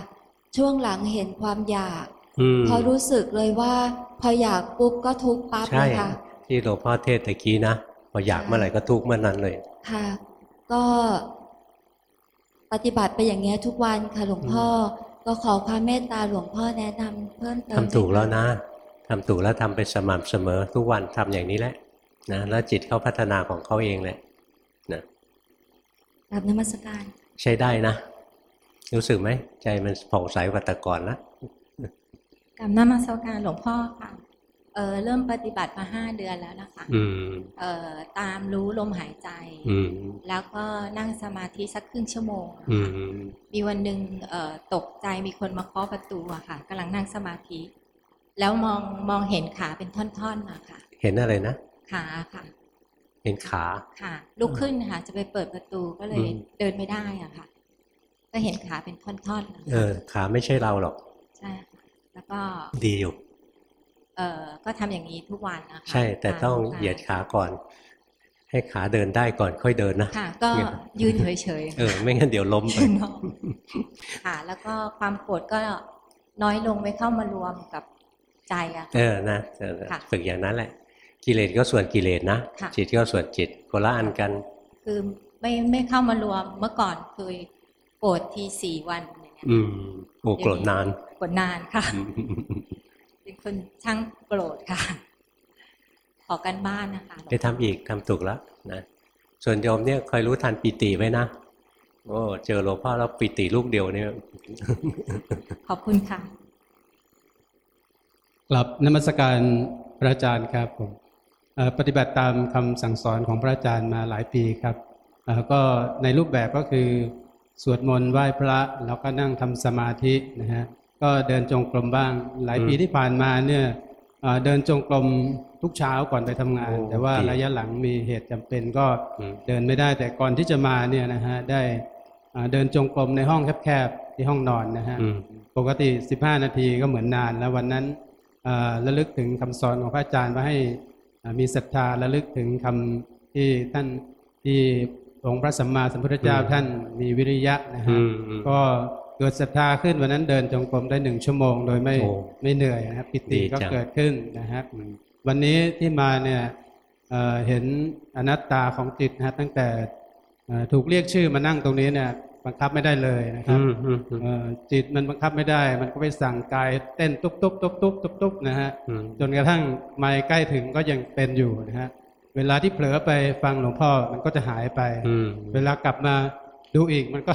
ช่วงหลังเห็นความอยากอืมพอรู้สึกเลยว่าพออยากปุ๊บก็ทุกข์ปั๊บใช่เลยค่ะ ที่หลวงพ่อเทศตะกี้นะ พออยากเมื่อไหร่ก็ทุกข์เมื่อนั้นเลย ค่ะ ก็ปฏิบัติไปอย่างเงี้ยทุกวันค่ะหลวงพ่อ ก็ขอความเมตตาหลวงพ่อแนะนำเพิ่มเติมทำถูกแล้วด้วยค่นะทำถูกแล้วทำไปสม่ำเสมอ ทุกวันทำอย่างนี้แหละนะแล้วจิตเขาพัฒนาของเขาเองแหละกราบนมัสการ ใช้ได้นะ รู้สึกไหมใจมันผ่องใสกว่าแต่ก่อนละกับนมัสการหลวงพ่อค่ะ เออเริ่มปฏิบัติมาห้าเดือนแล้วนะคะอืมเออตามรู้ลมหายใจอืมแล้วก็นั่งสมาธิสักครึ่งชั่วโมงอะอืค่ะมมีวันหนึ่งเอ่อตกใจมีคนมาเคาะประตูอะค่ะกำลังนั่งสมาธิ แล้วมองมองเห็นขาเป็นท่อนๆอะค่ะ เห็นอะไรนะ ขาค่ะเห็นขาค่ะ ลุกขึ้นค่ะ จะไปเปิดประตูก็เลยอืมเดินไม่ได้อะค่ะ ก็เห็นขาเป็นท่อนๆนะคะเออ ขาไม่ใช่เราหรอก ใช่ค่ะแล้วก็ดีอยู่ เออก็ทำอย่างนี้ทุกวันนะคะใช่แต่ต้องค่ะเหยียดขาก่อน ให้ขาเดินได้ก่อนค่อยเดินนะค่ะ ก็ยืนเฉยๆเออ ไม่งั้นเดี๋ยวล้มไปยืนนอนค่ะ แล้วก็ความโกรธก็น้อยลงไม่เข้ามารวมกับใจอะค่ะเออนะเออค่ะฝึกอย่างนั้นแหละ กิเลสก็ส่วนกิเลสนะค่ะจิตก็ส่วนจิตคนละอันกัน คือไม่ไม่เข้ามารวมเมื่อก่อนเคยโกรธทีสี่วันอย่างเงี้ยอืมโอ้โกรธนานโกรธนานค่ะ เป็นคนช่างโกรธค่ะ ขอกันบ้านนะคะหลวงไปทำอีกทำถูกแล้วนะส่วนโยมเนี่ยคอยรู้ทันปีติไว้นะโอ้เจอหลวงพ่อแล้วปีติลูกเดียวเนี่ยขอบคุณค่ะกลับนมัสการพระอาจารย์ครับผมเอ่อปฏิบัติตามคำสั่งสอนของพระอาจารย์มาหลายปีครับเอ่อก็ในรูปแบบก็คือ สวดมนต์ไหว้พระแล้วก็นั่งทำสมาธินะฮะ ก็เดินจงกรมบ้าง หลายปีอืมที่ผ่านมาเนี่ยเอ่อเดินจงกรมทุกเช้าก่อนไปทำงานโอ้แต่ว่าดีระยะหลังมีเหตุจำเป็นก็อืมเดินไม่ได้ แต่ก่อนที่จะมาเนี่ยนะฮะได้เอ่อเดินจงกรมในห้องแคบๆที่ห้องนอนนะฮะอืมปกติ 15 นาทีก็เหมือนนาน แล้ววันนั้นเอ่อระลึกถึงคำสอนของพระอาจารย์ว่าให้เอ่อมีศรัทธาระลึกถึงคำที่ท่านที่องค์พระสัมมาสัมพุทธเจ้าอืมท่านมีวิริยะนะอืฮะมอืมก็เกิดศรัทธาขึ้นวันนั้นเดินจงกรมได้หนึ่งชั่วโมง โดยไม่โอ้ไม่เหนื่อยนะครับปิติดีก็จังเกิดขึ้นนะฮะวันนี้ที่มาเนี่ยเอ่อเห็นอนัตตาของจิตนะฮะตั้งแต่เอ่อถูกเรียกชื่อมานั่งตรงนี้เนี่ยบังคับไม่ได้เลยนะครับอืมอืมอืมเอ่อจิตมันบังคับไม่ได้ มันก็ไปสั่งกายเต้นตุ๊บตุ๊บตุ๊บตุ๊บตุ๊บตุ๊บนะฮะอืมจนกระทั่งไม่ใกล้ถึงก็ยังเป็นอยู่นะฮะเวลาที่เผลอไปฟังหลวงพ่อมันก็จะหายไปอืมเวลากลับมาดูอีกมันก็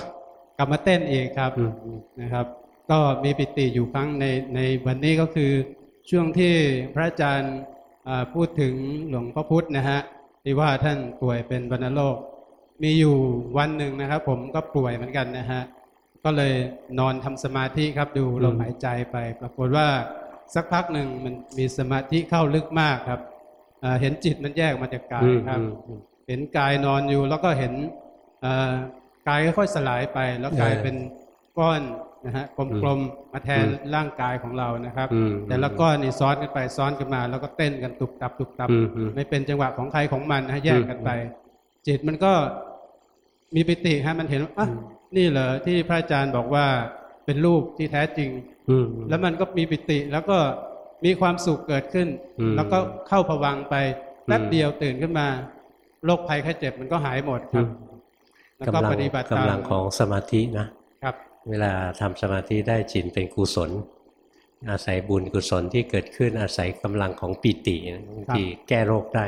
กลับมาเต้นอีกครับอืมนะครับ ก็มีปิติอยู่ครั้งในในวันนี้ก็คือช่วงที่พระอาจารย์อ่าพูดถึงหลวงพ่อพุธนะฮะที่ว่าท่านป่วยเป็นวัณโรคมีอยู่วันหนึ่งนะครับ ผมก็ป่วยเหมือนกันนะฮะก็เลยนอนทำสมาธิครับดูลมหายใจไป ปรากฏว่าสักพักหนึ่งมันมีสมาธิเข้าลึกมากครับอ่าเห็นจิตมันแยกมาจากกายครับอืมอืมเห็นกายนอนอยู่แล้วก็เห็นเอ่อ กายค่อยๆสลายไป แล้วกลายเออเป็นก้อนนะฮะกลมๆมาแทนอืมร่างกายของเรานะครับอืมแต่ละก้อนนี่ซ้อนกันไปซ้อนกันมา แล้วก็เต้นกันตุบตับตุบตับอืมอืมไม่เป็นจังหวะของใครของมันนะฮะแยกกันไป จิตมันก็มีปิติฮะมันเห็นว่าอะนี่เหรอที่พระอาจารย์บอกว่าเป็นรูปที่แท้จริงอืมแล้วมันก็มีปิติแล้วก็มีความสุขเกิดขึ้นอืมแล้วก็เข้าผวังค์ไปแป๊บอืมเดียวตื่นขึ้นมาโรคภัยไข้เจ็บมันก็หายหมดครับ แล้วก็กำลังปฏิบัติตามกำลังของสมาธินะครับ เวลาทำสมาธิได้จิตเป็นกุศล อาศัยบุญกุศลที่เกิดขึ้นอาศัยกำลังของปีติบางทีแก้โรคได้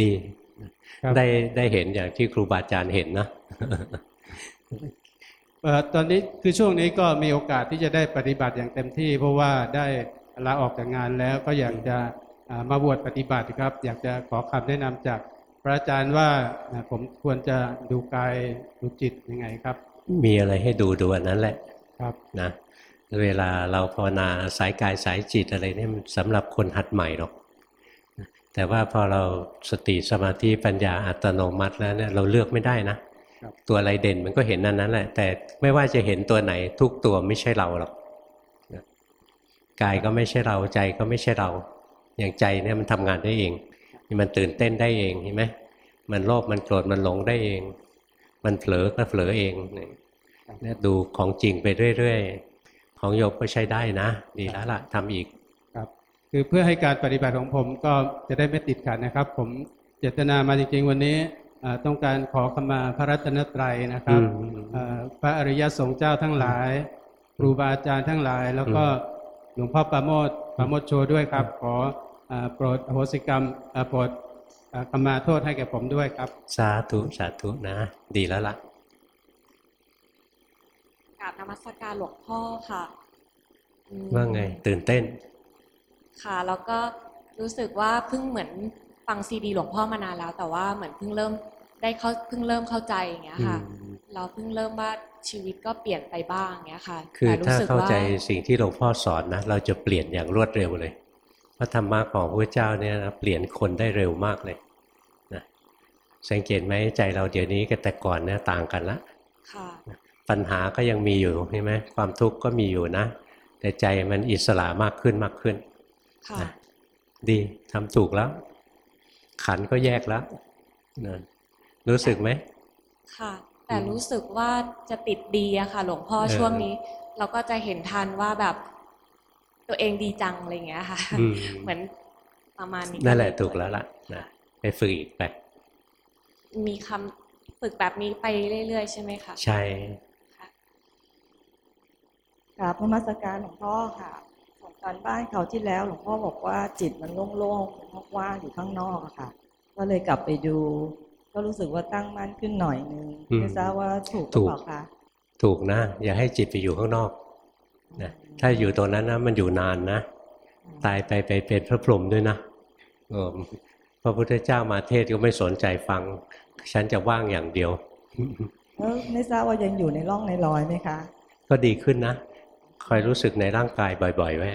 ดีครับได้ได้เห็นอย่างที่ครูบาอาจารย์เห็นนะเอ่อตอนนี้คือช่วงนี้ก็มีโอกาสที่จะได้ปฏิบัติอย่างเต็มที่ เพราะว่าได้ลาออกจากงานแล้วก็อยากจะอ่ามาบวชปฏิบัติครับ อยากจะขอคำแนะนำจาก พระอาจารย์ว่าอ่าผมควรจะดูกายดูจิตยังไงครับ มีอะไรให้ดูดูอันนั้นแหละครับนะเวลาเราภาวนาสายกายสายจิตอะไรเนี่ยมันสำหรับคนหัดใหม่หรอกแต่ว่าพอเราสติสมาธิปัญญาอัตโนมัติแล้วเนี่ยเราเลือกไม่ได้นะครับตัวอะไรเด่นมันก็เห็นนั้นนั้นแหละ แต่ไม่ว่าจะเห็นตัวไหนทุกตัวไม่ใช่เราหรอกนะกายก็ไม่ใช่เราใจก็ไม่ใช่เรา อย่างใจเนี่ยมันทำงานได้เอง มันตื่นเต้นได้เองเห็นไหมมันโลภมันโกรธมันหลงได้เอง มันเผลอก็เผลอเองเนี่ยเนี่ยดูของจริงไปเรื่อยๆของโยมก็ใช้ได้นะ ดีแล้วล่ะทำอีกครับ คือเพื่อให้การปฏิบัติของผมก็จะได้ไม่ติดขัดนะครับ ผมเจตนามาจริงๆ วันนี้อ่าต้องการขอขมาพระรัตนตรัยนะครับอืมอ่าพระอริยสงฆ์เจ้าทั้งหลายครูบาอาจารย์ทั้งหลาย แล้วก็หลวงพ่อปราโมทปราโมทโชด้วยครับ ขออ่า โปรดอโหสิกรรมอ่าโปรดเอ่อกำมาโทษให้แก่ผมด้วยครับ สาธุสาธุนะ ดีแล้วล่ะกราบนมัสการหลวงพ่อค่ะอืมว่าไง ตื่นเต้น ค่ะ แล้วก็รู้สึกว่าเพิ่งเหมือนฟังซีดีหลวงพ่อมานานแล้ว แต่ว่าเหมือนเพิ่งเริ่มได้เข้าเพิ่งเริ่มเข้าใจอย่างเงี้ยค่ะอืมเราเพิ่งเริ่มว่าชีวิตก็เปลี่ยนไปบ้างอย่างเงี้ยค่ะ คือแต่รู้ถ้าสึกเข้าว่าใจสิ่งที่หลวงพ่อสอนนะเราจะเปลี่ยนอย่างรวดเร็วเลยเพ ราะธรรมะของพระเจ้าเนี่ยนะเปลี่ยนคนได้เร็วมากเลยนะสังเกตไหมใจเราเดี๋ยวนี้กับแต่ก่อนเนี่ยต่างกันละค่ะปัญหาก็ยังมีอยู่ใช่ไหมความทุกข์ก็มีอยู่นะ แต่ใจมันอิสระมากขึ้นมากขึ้นค่ะนะดีทำถูกแล้ว ขันธ์ก็แยกแล้วนะรู้สึกไหมค่ะ แต่รู้สึกว่าจะติดดีอะค่ะ หลวงพ่อเออช่วงนี้ เราก็จะเห็นทันว่าแบบ ตัวเองดีจังอะไรอย่างเงี้ยค่ะอืมเหมือนประมาณนี้นั่นแหละถูกแล้วล่ะนะไปฝึกอีกไป มีคำฝึกแบบนี้ไปเรื่อยๆ ใช่ไหมคะใช่กราบนมัสการหลวงพ่อค่ะส่งการบ้านเขาวที่แล้วหลวงพ่อบอกว่าจิตมันโล่งๆว่างๆอยู่ข้างนอกอะค่ะ ก็เลยกลับไปดู ก็รู้สึกว่าตั้งมั่นขึ้นหน่อยนึงอืมไม่ทราบว่าถูกหรือถูกเปล่าคะถูกนะ อย่าให้จิตไปอยู่ข้างนอกนะ ถ้าอยู่ตรงนั้นนะมันอยู่นานนะ ตายไปไปเป็นพระพรหมด้วยนะเออพระพุทธเจ้ามาเทศก็ไม่สนใจฟัง ฉันจะว่างอย่างเดียวแล้วไม่ทราบว่ายังอยู่ในร่องในรอยไหมคะ ก็ดีขึ้นนะคอยรู้สึกในร่างกายบ่อยๆไว้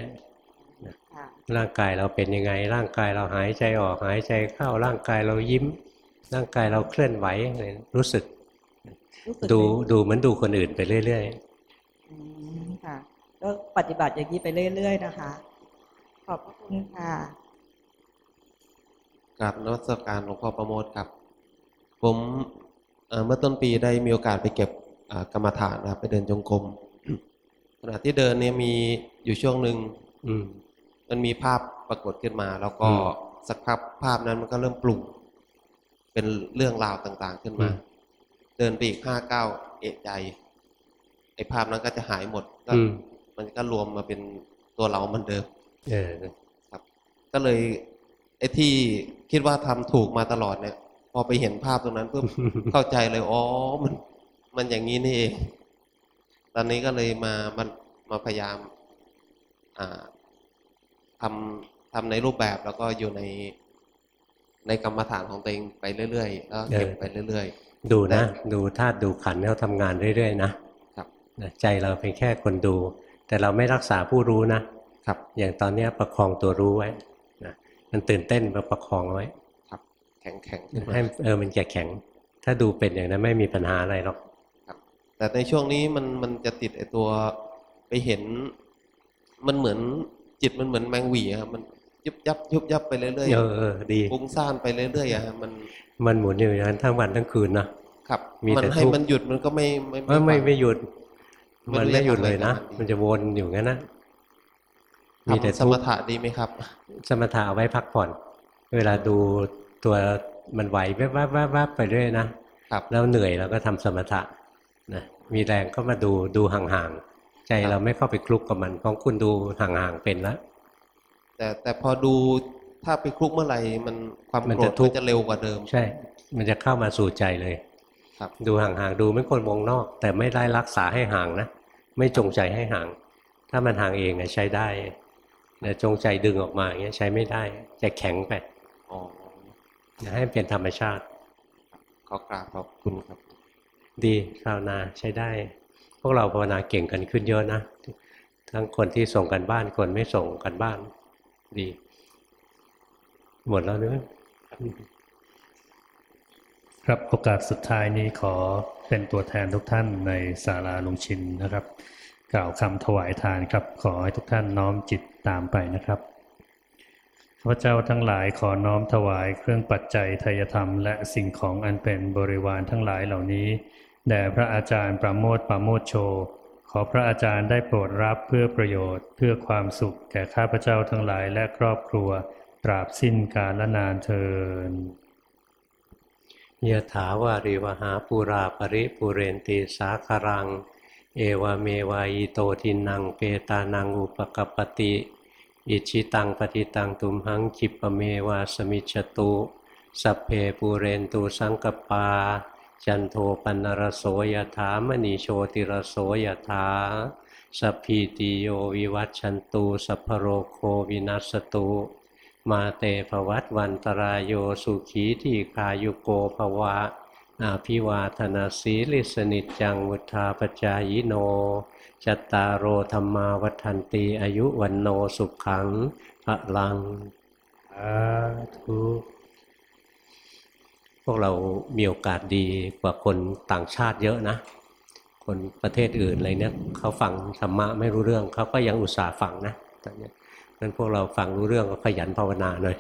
ค่ะร่างกายเราเป็นยังไง ร่างกายเราหายใจออกหายใจเข้าร่างกายเรายิ้ม ร่างกายเราเคลื่อนไหวอะไรรู้สึกรู้สึก ดูดีดูเหมือนดูคนอื่นไปเรื่อยอืมค่ะ ก็ปฏิบัติอย่างนี้ไปเรื่อย ๆ นะคะ ขอบพระคุณค่ะกราบนวัตการหลวงพ่อประโมทครับ ผมเอ่อเมื่อต้นปีได้มีโอกาสไปเก็บอ่ากรรมฐานนะครับไปเดินจงกรมขณะที่เดินเนี่ยมีอยู่ช่วงหนึ่งๆอืมมันมีภาพปรากฏขึ้นมา แล้วก็อืมสักพักภาพนั้นมันก็เริ่มปรุงเป็นเรื่องราวต่างๆขึ้นมาอืมเดินไปอีกห้าเก้าเอะใจไอ้ภาพนั้นก็จะหายหมดก็อื มมันก็รวมมาเป็นตัวเราเหมือนเดิมเออครับ ก็เลยไอ้ที่คิดว่าทำถูกมาตลอดเนี่ย พอไปเห็นภาพตรงนั้นปุ๊บเข้าใจเลยอ๋อมัน มันอย่างนี้นี่เองตอนนี้ก็เลยมามันมาพยายาม อ่าทำทำในรูปแบบแล้วก็อยู่ในในกรรมฐานของตัวเองไปเรื่อยๆแล้วเก็บเออไปเรื่อยดูนะ ดูธาตุดูขันธ์เขาทำงานเรื่อยๆนะครับนะใจเราเป็นแค่คนดู แต่เราไม่รักษาผู้รู้นะๆครับอย่างตอนเนี้ยประคองตัวรู้ไว้นะมันตื่นเต้นมาประคองเอาไว้ครับ แข็งแข็งๆขึ้นมาให้เออมันจะแข็ง ถ้าดูเป็นอย่างนั้นไม่มีปัญหาอะไรหรอกแต่ในช่วงนี้มันมันจะติดไอตัวไปเห็น มันเหมือนจิตมันเหมือนแมงหวีอะครับมันยุบยับยุบยับไปเรื่อยเออเออดีฟุ้งซ่านไปเรื่อยๆอะฮะมันมันหมุนอยู่อย่างนั้นทั้งวันทั้งคืนนะครับ มีมัแต่ให้ทุกข์มันหยุดมันก็ไม่ไม่เออไม่ฟังไม่หยุดไม่มันรู้ไม่จะหยุดทำอะไรเลยนะกับมันดีมันจะวนอยู่งั้นนะมีแต่ทำสทุมกข์ถะดีไหมครับ สมถะเอาไว้พักผ่อน เวลาดูตัวมันไหวแวบๆแวบๆไปเรื่อยนะครับแล้วเหนื่อยเราก็ทำสมถะนะมีแรงก็มาดูดูห่างๆ ใจครับเราไม่เข้าไปคลุกกับมัน ของคุณดูห่างๆเป็นแล้วแต่แต่พอดูถ้าไปคลุกเมื่อไหร่มันความมันโกรจะธทุมักข์นจะเร็วกว่าเดิม ใช่ มันจะเข้ามาสู่ใจเลย ครับ ดูห่างๆดูไม่คนวงนอก แต่ไม่ได้รักษาให้ห่างนะ ไม่จงใจให้ห่าง ถ้ามันห่างเองอะใช้ได้แต่จงใจดึงออกมาอย่างเงี้ยใช้ไม่ได้จะแข็งไปอ๋ออย่าให้มันเป็นธรรมชาติ ขอกราบขอบคุณครับ ดีภาวนาใช้ได้ พวกเราภาวนาเก่งกันขึ้นเยอะนะ ทั้งคนที่ส่งกันบ้านคนไม่ส่งกันบ้าน ดี หมดแล้วเนอะครับโอกาสสุดท้ายนี้ขอ เป็นตัวแทนทุกท่านในศาลาลุงชินนะครับ กล่าวคำถวายทานครับ ขอให้ทุกท่านน้อมจิตตามไปนะครับข้าพเจ้าทั้งหลายขอน้อมถวายเครื่องปัจจัยทายธรรม และสิ่งของอันเป็นบริวารทั้งหลายเหล่านี้แด่พระอาจารย์ประโมทประโมทโช ขอพระอาจารย์ได้โปรดรับเพื่อประโยชน์ เพื่อความสุขแก่ข้าพเจ้าทั้งหลายและครอบครัว ตราบสิ้นกาลนานเทิน ยะถาวาริวหาปูราปริปุเรนติสาคารัง เอวเมวายโตทินังเปตานังอุปกปปติ อิชิตังปฏิตังตุมหังคิปะเมวาสมิจตุสัพเพปูเรนตูสังกปา จันโทปันรโสยถามณีโชติรโสยถาสัพพีติโยวิวัตชันตูสัพโรโควินัสตุ มาเตภวัตวันตรายโยสุขีที่คายุโกภวะอาภิวาธนาสีลิสนิจังวุธาปจายโน จัตตารโอธรรมาวัฏันตีอายุวันโนสุขังพระลังสาธุพวกเรามีโอกาสดีกว่าคนต่างชาติเยอะนะ คนประเทศอื่นอะไรเนี่ยเขาฟังธรรมะไม่รู้เรื่องเขาก็ยังอุตส่าห์ฟังนะตอนเงั้นพวกเราฟังรู้เรื่องก็ขยันภาวนาหน่อย